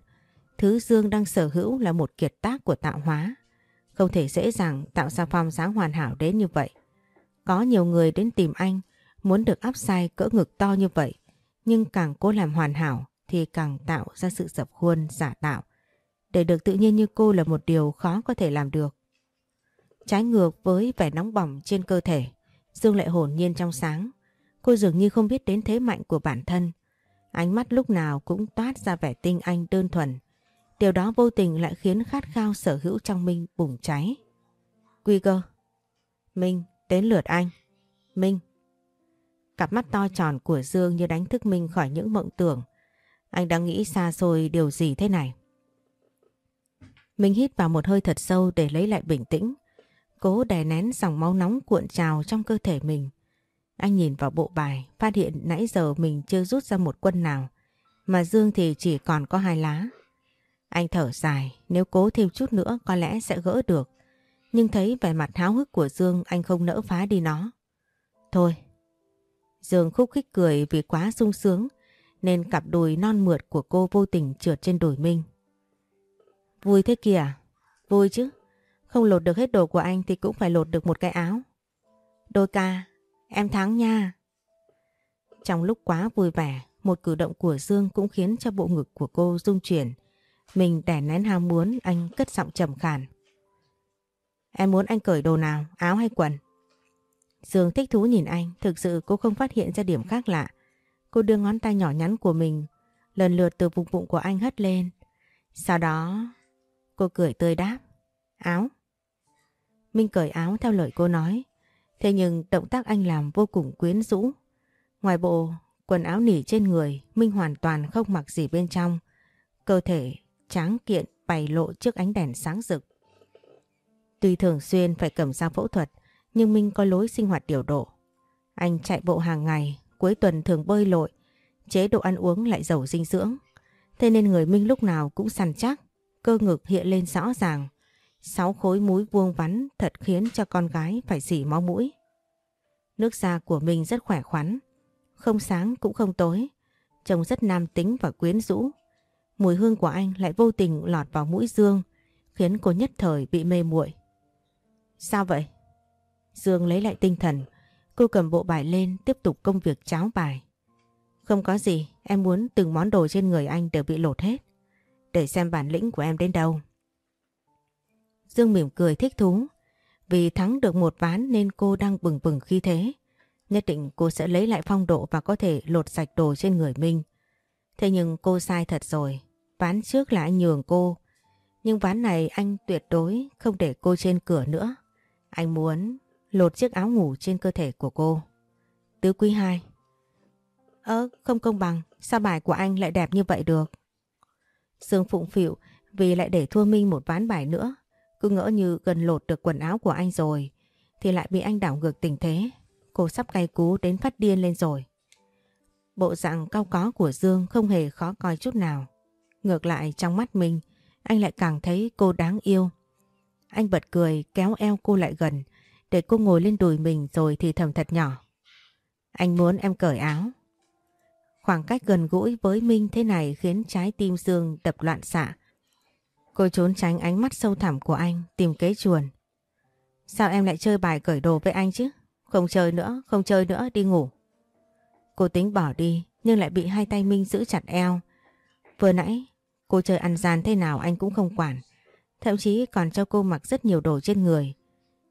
thứ Dương đang sở hữu là một kiệt tác của tạo hóa. Không thể dễ dàng tạo ra phong dáng hoàn hảo đến như vậy. Có nhiều người đến tìm anh muốn được áp sai cỡ ngực to như vậy. Nhưng càng cố làm hoàn hảo thì càng tạo ra sự dập khuôn giả tạo. Để được tự nhiên như cô là một điều khó có thể làm được. Trái ngược với vẻ nóng bỏng trên cơ thể, Dương lại hồn nhiên trong sáng. Cô dường như không biết đến thế mạnh của bản thân. Ánh mắt lúc nào cũng toát ra vẻ tinh anh đơn thuần. Điều đó vô tình lại khiến khát khao sở hữu trong Minh bùng cháy. Quy cơ. Minh, đến lượt anh. Minh. Cặp mắt to tròn của Dương như đánh thức Minh khỏi những mộng tưởng. Anh đang nghĩ xa xôi điều gì thế này? Minh hít vào một hơi thật sâu để lấy lại bình tĩnh. Cố đè nén dòng máu nóng cuộn trào trong cơ thể mình. Anh nhìn vào bộ bài, phát hiện nãy giờ mình chưa rút ra một quân nào. Mà Dương thì chỉ còn có hai lá. Anh thở dài, nếu cố thêm chút nữa có lẽ sẽ gỡ được. Nhưng thấy vẻ mặt háo hức của Dương anh không nỡ phá đi nó. Thôi. Dương khúc khích cười vì quá sung sướng nên cặp đùi non mượt của cô vô tình trượt trên đùi Minh. Vui thế kìa, vui chứ. Không lột được hết đồ của anh thì cũng phải lột được một cái áo. Đôi ca, em thắng nha. Trong lúc quá vui vẻ, một cử động của Dương cũng khiến cho bộ ngực của cô rung chuyển. Mình đẻ nén ham muốn anh cất giọng trầm khàn. Em muốn anh cởi đồ nào, áo hay quần? Dương thích thú nhìn anh, thực sự cô không phát hiện ra điểm khác lạ. Cô đưa ngón tay nhỏ nhắn của mình, lần lượt từ vùng bụng của anh hất lên. Sau đó, cô cười tươi đáp. Áo. Minh cởi áo theo lời cô nói. Thế nhưng động tác anh làm vô cùng quyến rũ. Ngoài bộ, quần áo nỉ trên người, Minh hoàn toàn không mặc gì bên trong. Cơ thể tráng kiện bày lộ trước ánh đèn sáng rực. Tuy thường xuyên phải cầm dao phẫu thuật, nhưng Minh có lối sinh hoạt điều độ. Anh chạy bộ hàng ngày, cuối tuần thường bơi lội, chế độ ăn uống lại giàu dinh dưỡng. Thế nên người Minh lúc nào cũng săn chắc, cơ ngực hiện lên rõ ràng. Sáu khối múi vuông vắn thật khiến cho con gái phải xỉ máu mũi. Nước da của Minh rất khỏe khoắn, không sáng cũng không tối, trông rất nam tính và quyến rũ. Mùi hương của anh lại vô tình lọt vào mũi Dương, khiến cô nhất thời bị mê muội. Sao vậy? Dương lấy lại tinh thần, cô cầm bộ bài lên tiếp tục công việc cháo bài. Không có gì, em muốn từng món đồ trên người anh đều bị lột hết. Để xem bản lĩnh của em đến đâu. Dương mỉm cười thích thú. Vì thắng được một ván nên cô đang bừng bừng khi thế. Nhất định cô sẽ lấy lại phong độ và có thể lột sạch đồ trên người Minh. Thế nhưng cô sai thật rồi. Ván trước là anh nhường cô. Nhưng ván này anh tuyệt đối không để cô trên cửa nữa. Anh muốn lột chiếc áo ngủ trên cơ thể của cô. Tứ quý 2 Ơ, không công bằng. Sao bài của anh lại đẹp như vậy được? Sương phụng phịu vì lại để thua Minh một ván bài nữa. Cứ ngỡ như gần lột được quần áo của anh rồi. Thì lại bị anh đảo ngược tình thế. Cô sắp cay cú đến phát điên lên rồi. Bộ dạng cao có của Dương không hề khó coi chút nào. Ngược lại trong mắt mình, anh lại càng thấy cô đáng yêu. Anh bật cười kéo eo cô lại gần để cô ngồi lên đùi mình rồi thì thầm thật nhỏ. Anh muốn em cởi áo. Khoảng cách gần gũi với Minh thế này khiến trái tim Dương đập loạn xạ. Cô trốn tránh ánh mắt sâu thẳm của anh tìm kế chuồn. Sao em lại chơi bài cởi đồ với anh chứ? Không chơi nữa, không chơi nữa, đi ngủ. Cô tính bỏ đi nhưng lại bị hai tay Minh giữ chặt eo. Vừa nãy cô chơi ăn gian thế nào anh cũng không quản. Thậm chí còn cho cô mặc rất nhiều đồ trên người.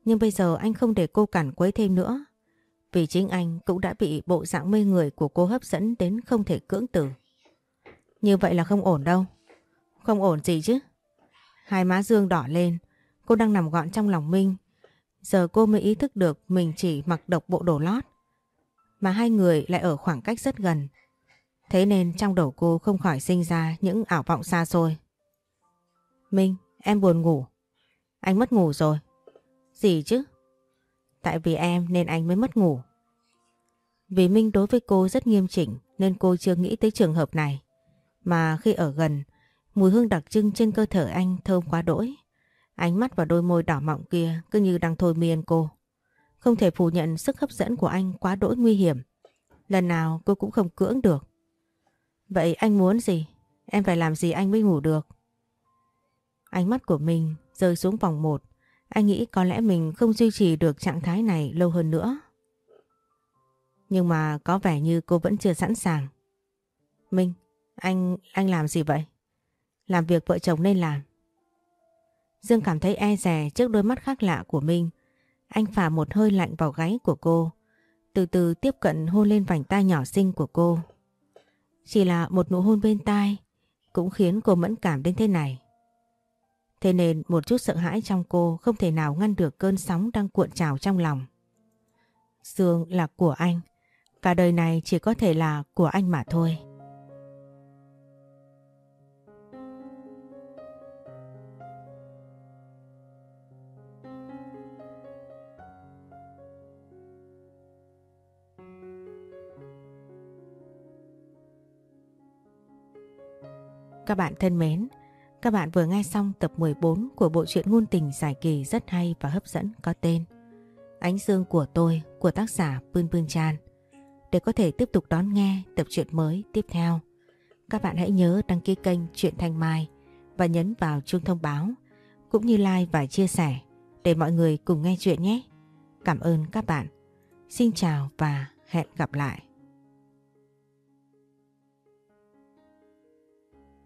Nhưng bây giờ anh không để cô cản quấy thêm nữa. Vì chính anh cũng đã bị bộ dạng mê người của cô hấp dẫn đến không thể cưỡng từ. Như vậy là không ổn đâu. Không ổn gì chứ. Hai má Dương đỏ lên, cô đang nằm gọn trong lòng Minh. Giờ cô mới ý thức được mình chỉ mặc độc bộ đồ lót. Mà hai người lại ở khoảng cách rất gần. Thế nên trong đầu cô không khỏi sinh ra những ảo vọng xa xôi. Minh, em buồn ngủ. Anh mất ngủ rồi. Gì chứ? Tại vì em nên anh mới mất ngủ. Vì Minh đối với cô rất nghiêm chỉnh nên cô chưa nghĩ tới trường hợp này. Mà khi ở gần, mùi hương đặc trưng trên cơ thể anh thơm quá đỗi. Ánh mắt và đôi môi đỏ mọng kia cứ như đang thôi miên cô. Không thể phủ nhận sức hấp dẫn của anh quá đỗi nguy hiểm. Lần nào cô cũng không cưỡng được. Vậy anh muốn gì? Em phải làm gì anh mới ngủ được? Ánh mắt của mình rơi xuống vòng một. Anh nghĩ có lẽ mình không duy trì được trạng thái này lâu hơn nữa. Nhưng mà có vẻ như cô vẫn chưa sẵn sàng. Minh, anh, anh làm gì vậy? Làm việc vợ chồng nên làm. Dương cảm thấy e rè trước đôi mắt khác lạ của Minh. Anh phả một hơi lạnh vào gáy của cô. Từ từ tiếp cận hôn lên vành tai nhỏ xinh của cô. Chỉ là một nụ hôn bên tai cũng khiến cô mẫn cảm đến thế này. Thế nên một chút sợ hãi trong cô không thể nào ngăn được cơn sóng đang cuộn trào trong lòng. Dương là của anh, cả đời này chỉ có thể là của anh mà thôi. Các bạn thân mến, các bạn vừa nghe xong tập 14 của bộ truyện ngôn tình giải kỳ rất hay và hấp dẫn có tên Ánh Dương của tôi của tác giả Pươn Pươn Chan. Để có thể tiếp tục đón nghe tập truyện mới tiếp theo, các bạn hãy nhớ đăng ký kênh Truyện Thanh Mai và nhấn vào chuông thông báo cũng như like và chia sẻ để mọi người cùng nghe chuyện nhé. Cảm ơn các bạn. Xin chào và hẹn gặp lại.